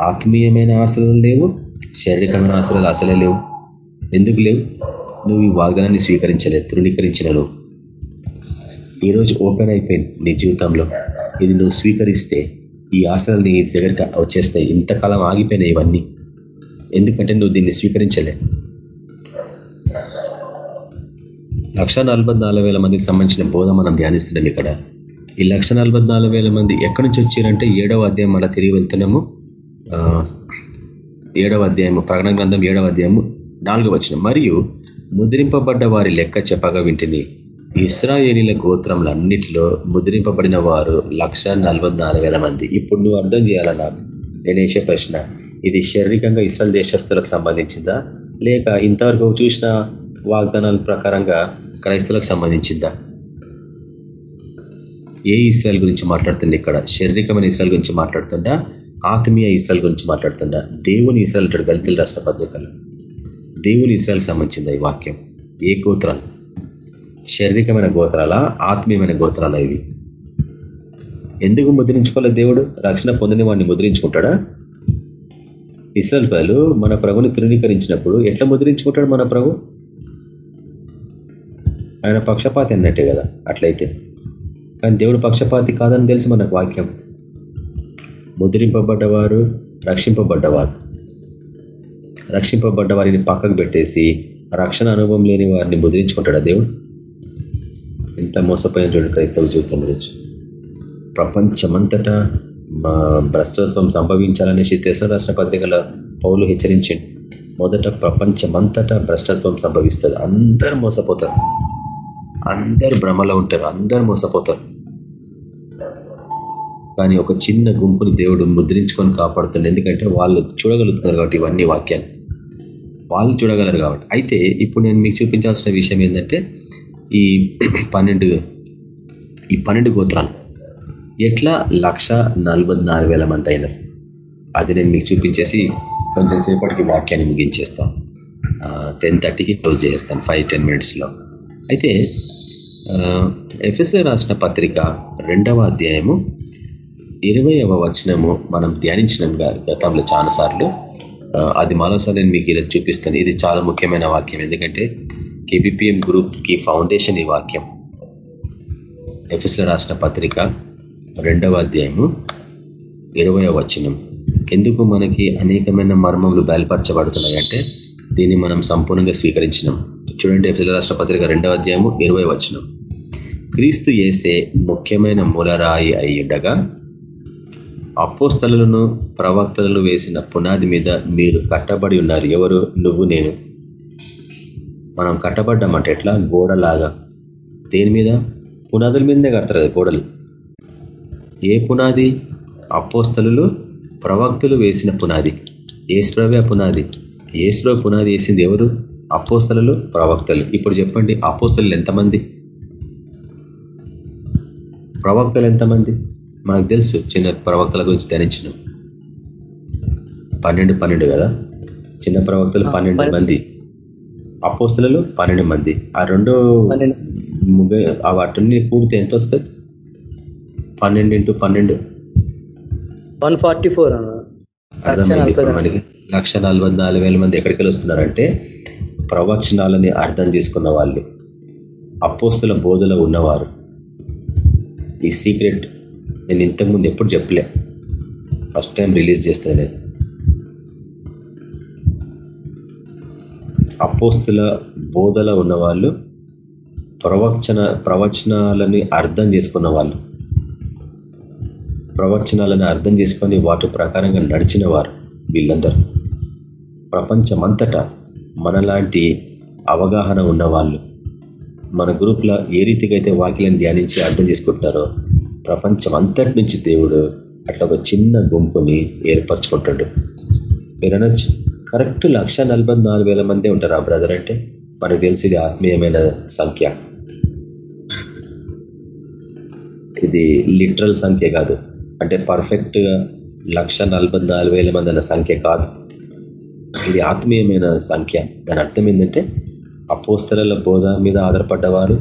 ఆత్మీయమైన ఆశలు లేవు శారీరకమైన ఆశలు అసలే లేవు. ఎందుకు లేవు? నువ్వు ఈ వాగ్దానాన్ని స్వీకరించలేదు తృణీకరించిన నువ్వు ఈరోజు ఓపెన్ అయిపోయింది నీ జీవితంలో. ఇది నువ్వు స్వీకరిస్తే ఈ ఆశలు నీ దగ్గరికి వచ్చేస్తాయి. ఇంతకాలం ఆగిపోయినాయి ఇవన్నీ. ఎందుకంటే నువ్వు దీన్ని స్వీకరించలే. లక్ష మందికి సంబంధించిన బోధ మనం ధ్యానిస్తున్నాం ఇక్కడ. ఈ లక్ష మంది ఎక్కడి నుంచి వచ్చారంటే ఏడవ అధ్యాయం మళ్ళీ తిరిగి వెళ్తున్నాము. ఏడవ అధ్యాయము ప్రకటన గ్రంథం ఏడవ అధ్యాయము నాలుగవ వచ్చిన మరియు ముద్రింపబడ్డ వారి లెక్క చెప్పగా వింటిని ఇస్రాయేలీల గోత్రములన్నిటిలో ముద్రింపబడిన వారు లక్ష మంది. ఇప్పుడు నువ్వు అర్థం చేయాలా నాకు? నేనేసే ప్రశ్న ఇది శారీరకంగా ఇస్రాయల్ దేశస్తులకు సంబంధించిందా? లేక ఇంతవరకు చూసిన వాగ్దానాల ప్రకారంగా క్రైస్తవులకు సంబంధించిందా? ఏ ఇస్రాయల్ గురించి మాట్లాడుతుంది ఇక్కడ? శారీరకమైన ఇస్రాయల్ గురించి మాట్లాడుతుందా ఆత్మీయ ఇస్రాయల్ గురించి మాట్లాడుతుందా? దేవుని ఇస్రాయల్ అంటాడు దళితులు రాష్ట్ర పత్రికలు దేవుని ఇస్రాయల్ సంబంధించింది ఈ వాక్యం. ఏ గోత్రాలు శారీరకమైన గోత్రాల? ఆత్మీయమైన గోత్రాల ఇవి ఎందుకు ముద్రించుకోవాలి దేవుడు? రక్షణ పొందిన వాడిని ముద్రించుకుంటాడా? ఇస్రాయల్ ప్రజలు మన ప్రభుని తృణీకరించినప్పుడు ఎట్లా ముద్రించుకుంటాడు మన ప్రభు? ఆయన పక్షపాతి అన్నట్టే కదా అట్లయితే. కానీ దేవుడు పక్షపాతి కాదని తెలుసు మనకు వాక్యం. ముద్రింపబడ్డవారు రక్షింపబడ్డవారు. రక్షింపబడ్డ వారిని పక్కకు పెట్టేసి రక్షణ అనుభవం లేని వారిని ముద్రించుకుంటాడా దేవుడు? ఎంత మోసపోయిన చూడు క్రైస్తవ జీవితం గురించి. ప్రపంచమంతటా భ్రష్టత్వం సంభవించాలనేసి తెస రాష్ట్ర పత్రికల పౌలు హెచ్చరించండి. మొదట ప్రపంచమంతటా భ్రష్టత్వం సంభవిస్తుంది. అందరు మోసపోతారు. అందరు భ్రమలో ఉంటారు. అందరు మోసపోతారు. కానీ ఒక చిన్న గుంపును దేవుడు ముద్రించుకొని కాపాడుతుంది ఎందుకంటే వాళ్ళు చూడగలుగుతున్నారు కాబట్టి ఇవన్నీ వాక్యాలు. వాళ్ళు చూడగలరు కాబట్టి. అయితే ఇప్పుడు నేను మీకు చూపించాల్సిన విషయం ఏంటంటే ఈ పన్నెండు ఈ పన్నెండు గోత్రాలు. ఎట్లా? లక్ష నలభై మంది అయినారు. అది నేను మీకు చూపించేసి కొంచెం సేపటికి వాక్యాన్ని ముగించేస్తాం. టెన్ థర్టీకి క్లోజ్ చేస్తాను ఫైవ్ టెన్ మినిట్స్లో. అయితే ఎఫ్ఎస్ఏ రాసిన పత్రిక రెండవ అధ్యాయము ఇరవైవ వచనము మనం ధ్యానించినాం గతంలో చాలాసార్లు అది మరోసారి నేను మీకు ఇలా చూపిస్తాను. ఇది చాలా ముఖ్యమైన వాక్యం. ఎందుకంటే కేబిపిఎం గ్రూప్కి ఫౌండేషన్ ఈ వాక్యం. ఎఫ్ఎస్లో రాసిన పత్రిక రెండవ అధ్యాయము ఇరవయో వచనం. ఎందుకు మనకి అనేకమైన మర్మములు బయలుపరచబడుతున్నాయంటే దీన్ని మనం సంపూర్ణంగా స్వీకరించినాం. చూడండి ఎఫ్ఎస్ల రాష్ట్ర పత్రిక రెండవ అధ్యాయము ఇరవై వచనం. క్రీస్తు ఏసే ముఖ్యమైన మూలరాయి అయ్యుండగా అపోస్తలను ప్రవక్తలను వేసిన పునాది మీద మీరు కట్టబడి ఉన్నారు. ఎవరు? నువ్వు నేను. మనం కట్టబడ్డామంటే ఎట్లా? గోడలాగా. దేని మీద? పునాదుల మీదనే కడతారు గోడలు. ఏ పునాది? అపోస్తలు ప్రవక్తులు వేసిన పునాది. ఏశ్రవ్య పునాది? ఏశ్రవ పునాది వేసింది ఎవరు? అపోస్తలు ప్రవక్తలు. ఇప్పుడు చెప్పండి అపోస్తలు ఎంతమంది? ప్రవక్తలు ఎంతమంది? మనకు తెలుసు చిన్న ప్రవక్తల గురించి ధ్యానించిన. పన్నెండు పన్నెండు కదా? చిన్న ప్రవక్తలు పన్నెండు మంది. అపోస్తలు పన్నెండు మంది. ఆ రెండు వాటిని కూడితే ఎంత వస్తుంది? పన్నెండు ఇంటూ పన్నెండు. వన్ ఫార్టీ ఫోర్ మనకి. లక్ష నలభై నాలుగు వేల మంది ఎక్కడికి వస్తున్నారంటే ప్రవచనాలని అర్థం చేసుకున్న వాళ్ళు అపోస్తుల బోధలో ఉన్నవారు. ఈ సీక్రెట్ నేను ఇంతకుముందు ఎప్పుడు చెప్పలే. ఫస్ట్ టైం రిలీజ్ చేస్తాను నేను. అపోస్తుల బోధలో ఉన్నవాళ్ళు ప్రవచన ప్రవచనాలని అర్థం చేసుకున్న వాళ్ళు. ప్రవచనాలను అర్థం చేసుకొని వాటి ప్రకారంగా నడిచిన వారు వీళ్ళందరూ. ప్రపంచమంతటా మనలాంటి అవగాహన ఉన్న వాళ్ళు మన గ్రూప్లో ఏ రీతిగా అయితే వాక్యాలను ధ్యానించి అర్థం చేసుకుంటున్నారో ప్రపంచం అంతటి నుంచి దేవుడు అట్లా ఒక చిన్న గుంపుని ఏర్పరచుకుంటాడు. మీరు అనొచ్చు కరెక్ట్ లక్ష మంది ఉంటారు ఆ బ్రదర్ అంటే? మనకు తెలిసి ఆత్మీయమైన సంఖ్య. ఇది లిటరల్ సంఖ్య కాదు. అంటే పర్ఫెక్ట్గా లక్ష మంది అన్న సంఖ్య కాదు. ఇది ఆత్మీయమైన సంఖ్య. దాని అర్థం ఏంటంటే అపోస్తల బోధ మీద ఆధారపడ్డవారు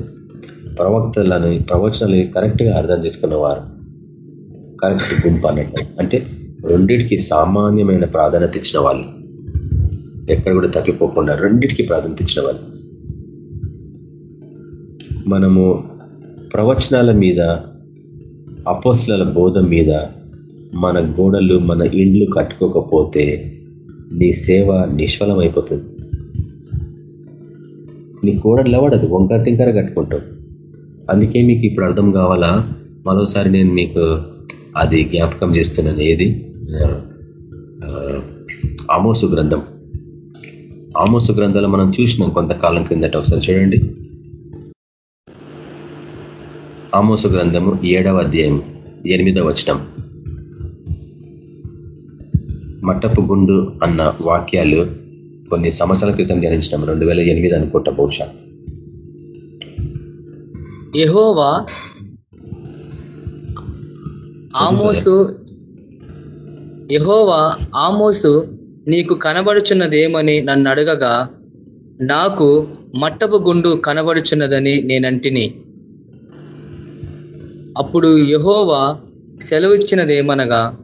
ప్రవక్తలను ప్రవచనాలని కరెక్ట్గా అర్థం చేసుకున్నవారు. కరెక్ట్ గుంపు అన్నట్టు. అంటే రెండింటికి సామాన్యమైన ప్రాధాన్యత ఇచ్చిన వాళ్ళు. ఎక్కడ కూడా తప్పిపోకుండా రెండింటికి ప్రాధాన్యత ఇచ్చిన వాళ్ళు. మనము ప్రవచనాల మీద అపోస్ల బోధం మీద మన గోడలు మన ఇండ్లు కట్టుకోకపోతే నీ సేవ నిష్ఫలమైపోతుంది. నీ గోడలు ఎవడదు? వంకర టింకర కట్టుకుంటావు. అందుకే మీకు ఇప్పుడు అర్థం కావాలా? మరోసారి నేను మీకు అది జ్ఞాపకం చేస్తున్నాను. ఏది? ఆమోసు గ్రంథం. ఆమోసు గ్రంథాలు మనం చూసినాం కొంతకాలం క్రిందట ఒకసారి చూడండి. ఆమోసు గ్రంథము ఏడవ అధ్యాయం ఎనిమిదవ వచనం. మట్టపు గుండు అన్న వాక్యాలు కొన్ని సంవత్సరాల క్రితం ధ్యానించినాం. రెండు వేల ఎనిమిది అనుకుంటా బహుశా. ఎహోవా ఆమోసు యహోవా ఆమోసు నీకు కనబడుచున్నదేమని నన్ను అడగగా నాకు మట్టపు గుండు కనబడుచున్నదని నేనంటిని. అప్పుడు యహోవా సెలవిచ్చినదేమనగా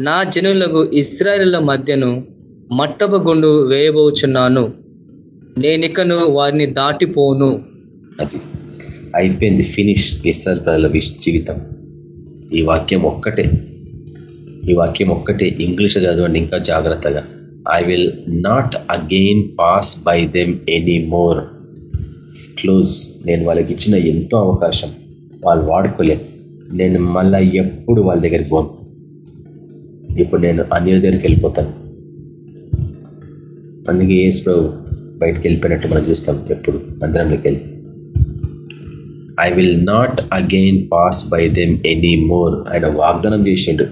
నా జనులకు ఇస్రాయల మధ్యను మట్టపు గుండు వేయబోచున్నాను. నేనికను వారిని దాటిపోను. అది అయిపోయింది. ఫినిష్ ఇస్రాయల్ ప్రజల జీవితం. ఈ వాక్యం ఒక్కటే. ఈ వాక్యం ఒక్కటే. ఇంగ్లీష్ చదవండి ఇంకా జాగ్రత్తగా. I will not again pass by them any more close నేను వాళ్ళకి ఇచ్చిన ఎంతో అవకాశం. వాళ్ళు వాడుకోలే. నేను మళ్ళా ఎప్పుడు వాళ్ళ దగ్గరికి పోను. ఇప్పుడు నేను అన్యుల దగ్గరికి వెళ్ళిపోతాను. అందుకే ఏసు ప్రభు బయటకు వెళ్ళిపోయినట్టు మనం చూస్తాం ఎప్పుడు. మందిరంలోకి వెళ్ళి. I will not again pass by them any more ఆయన వాగ్దానం చేసిండు.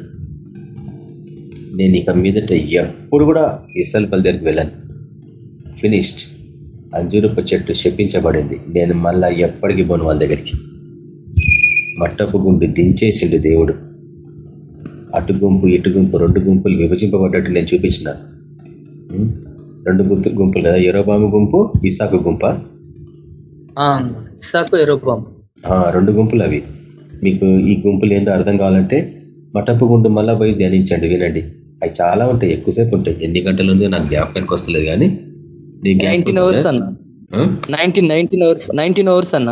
నేను ఇక మీదట ఎప్పుడు కూడా ఇసల్ పల్ దగ్గరికి వెళ్ళాను. ఫినిష్డ్ అంజూరపు చెట్టు శపించబడింది. నేను మళ్ళా ఎప్పటికీ పోను వాళ్ళ దగ్గరికి. మట్టపు గుండు దించేసిండు దేవుడు. అటు గుంపు ఇటు గుంపు రెండు గుంపులు విభజింపబడ్డట్టు నేను చూపించిన. రెండు గుంపు గుంపులు కదా? ఎరోబాము గుంపు ఇసాకు గుంప? ఇస్సాకు ఎరోబాం రెండు గుంపులు అవి. మీకు ఈ గుంపులు ఏందో అర్థం కావాలంటే మటపు గుండు మళ్ళా పోయి ధ్యానించండి వినండి. అవి చాలా ఉంటాయి ఎక్కువసేపు ఉంటాయి. ఎన్ని గంటలు ఉందో నాకు జ్ఞాపకానికి వస్తలేదు కానీ నైన్టీన్ అవర్స్ అన్న. Nineteen nineteen hours nineteen hours అన్న.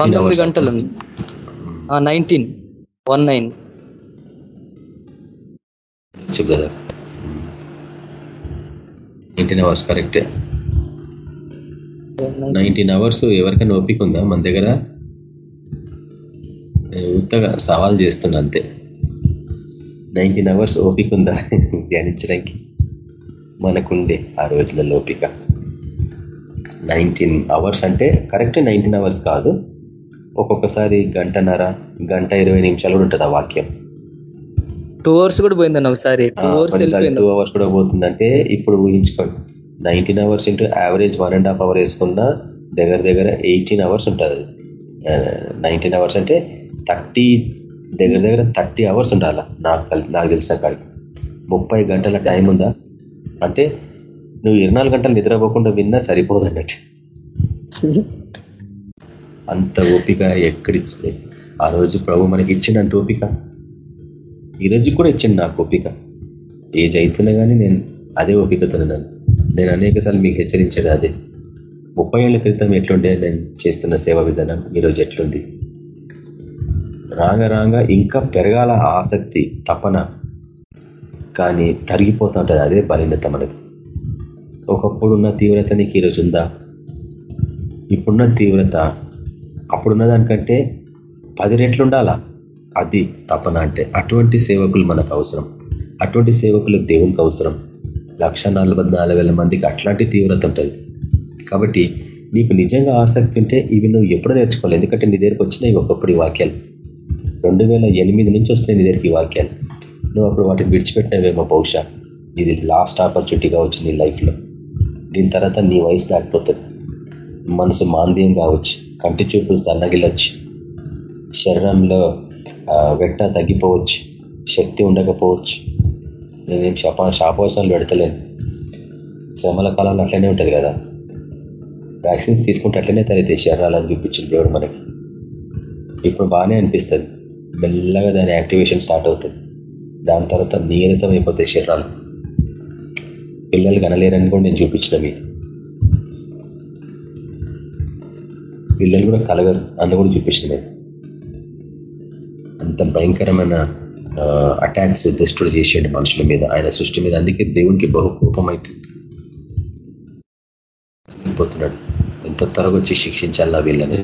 పంతొమ్మిది గంటలు నైన్టీన్ వన్ నైన్. చెప్పు కదా. నైన్టీన్ అవర్స్ కరెక్టే. నైన్టీన్ అవర్స్ ఎవరికైనా ఓపిక ఉందా? మన దగ్గర నేను ఉత్తగా సవాల్ చేస్తున్నా అంతే. నైన్టీన్ అవర్స్ ఓపిక ఉందా? ధ్యానించడానికి మనకుండే ఆ రోజులలో ఓపిక. నైన్టీన్ అవర్స్ అంటే కరెక్ట్ నైన్టీన్ అవర్స్ కాదు. ఒక్కొక్కసారి గంటన్నర గంట ఇరవై నిమిషాలు కూడా ఉంటుంది ఆ వాక్యం. టూ అవర్స్ కూడా పోయిందన్న ఒకసారి. టూ అవర్స్ కూడా పోతుందంటే ఇప్పుడు ఊహించుకోండి. Nineteen hours into average one and half hour వేసుకున్నా దగ్గర దగ్గర ఎయిటీన్ అవర్స్ ఉంటుంది. నైన్టీన్ అవర్స్ అంటే థర్టీ దగ్గర దగ్గర థర్టీ అవర్స్ ఉండాలి నాకు నాకు తెలిసిన కాడికి. ముప్పై గంటల టైం ఉందా? అంటే నువ్వు ఇరవై నాలుగు గంటలు నిద్రపోకుండా విన్నా సరిపోదు అన్నట్టు. అంత ఓపిక ఎక్కడిచ్చింది? ఆ రోజు ప్రభు మనకి ఇచ్చిండు అంత ఓపిక. ఈ కూడా ఇచ్చిండు నాకు ఓపిక. ఏజ్ అవుతున్నా కానీ నేను అదే ఓపికతో నన్ను నేను అనేక మీకు హెచ్చరించేది అది. ముప్పై ఏళ్ళ క్రితం ఎట్లుండే నేను చేస్తున్న సేవా విధానం ఈరోజు ఎట్లుంది? రాంగ రాంగ ఇంకా పెరగాల ఆసక్తి తపన కానీ తరిగిపోతూ ఉంటుంది అదే బలీనత మనది. ఒకప్పుడున్న తీవ్రత నీకు ఈరోజు ఉందా? ఇప్పుడున్న తీవ్రత అప్పుడున్న దానికంటే పది రెట్లు ఉండాలా? అది తపన అంటే అటువంటి సేవకులు మనకు అవసరం. అటువంటి సేవకులు దేవునికి అవసరం. లక్ష మందికి అట్లాంటి తీవ్రత ఉంటుంది. కాబట్టి నీకు నిజంగా ఆసక్తి ఉంటే ఇవి నువ్వు ఎప్పుడు నేర్చుకోవాలి. ఎందుకంటే నీ దగ్గరికి వచ్చినాయి ఒకప్పుడు ఈ వాక్యాలు. రెండు వేల ఎనిమిది నుంచి వస్తున్నాయి నీ దగ్గరికి ఈ వాక్యాలు. నువ్వు అప్పుడు వాటిని విడిచిపెట్టినవేమో బహుశా. ఇది లాస్ట్ ఆపర్చునిటీగా వచ్చింది నీ లైఫ్లో దీని తర్వాత నీ వయసు దాటిపోతుంది. మనసు మాంద్యం కావచ్చు. కంటి చూపు సన్నగిలొచ్చు. శరీరంలో వెట్ట తగ్గిపోవచ్చు. శక్తి ఉండకపోవచ్చు. నేనేం శాప శాపవచనాలు పెడతలేను. శ్రమల కాలంలో అట్లనే ఉంటుంది కదా. వ్యాక్సిన్స్ తీసుకుంటే అట్లనే తయారైతాయి శరీరాలను చూపించింది దేవుడు మనకి. ఇప్పుడు బాగానే అనిపిస్తుంది. మెల్లగా దాని యాక్టివేషన్ స్టార్ట్ అవుతుంది. దాని తర్వాత నీరసం అయిపోతాయి శరీరాలు. పిల్లలు కనలేరని కూడా నేను చూపించిన మీకు. పిల్లలు కూడా కలగరు. అన్న కూడా చూపించిన నేను. అంత భయంకరమైన అటాక్స్ దుష్టుడు చేసేయండి మనుషుల మీద ఆయన సృష్టి మీద. అందుకే దేవునికి బహు కోపం అవుతుంది పోతున్నాడు ఎంత త్వరగా వచ్చి శిక్షించాలా వీళ్ళని?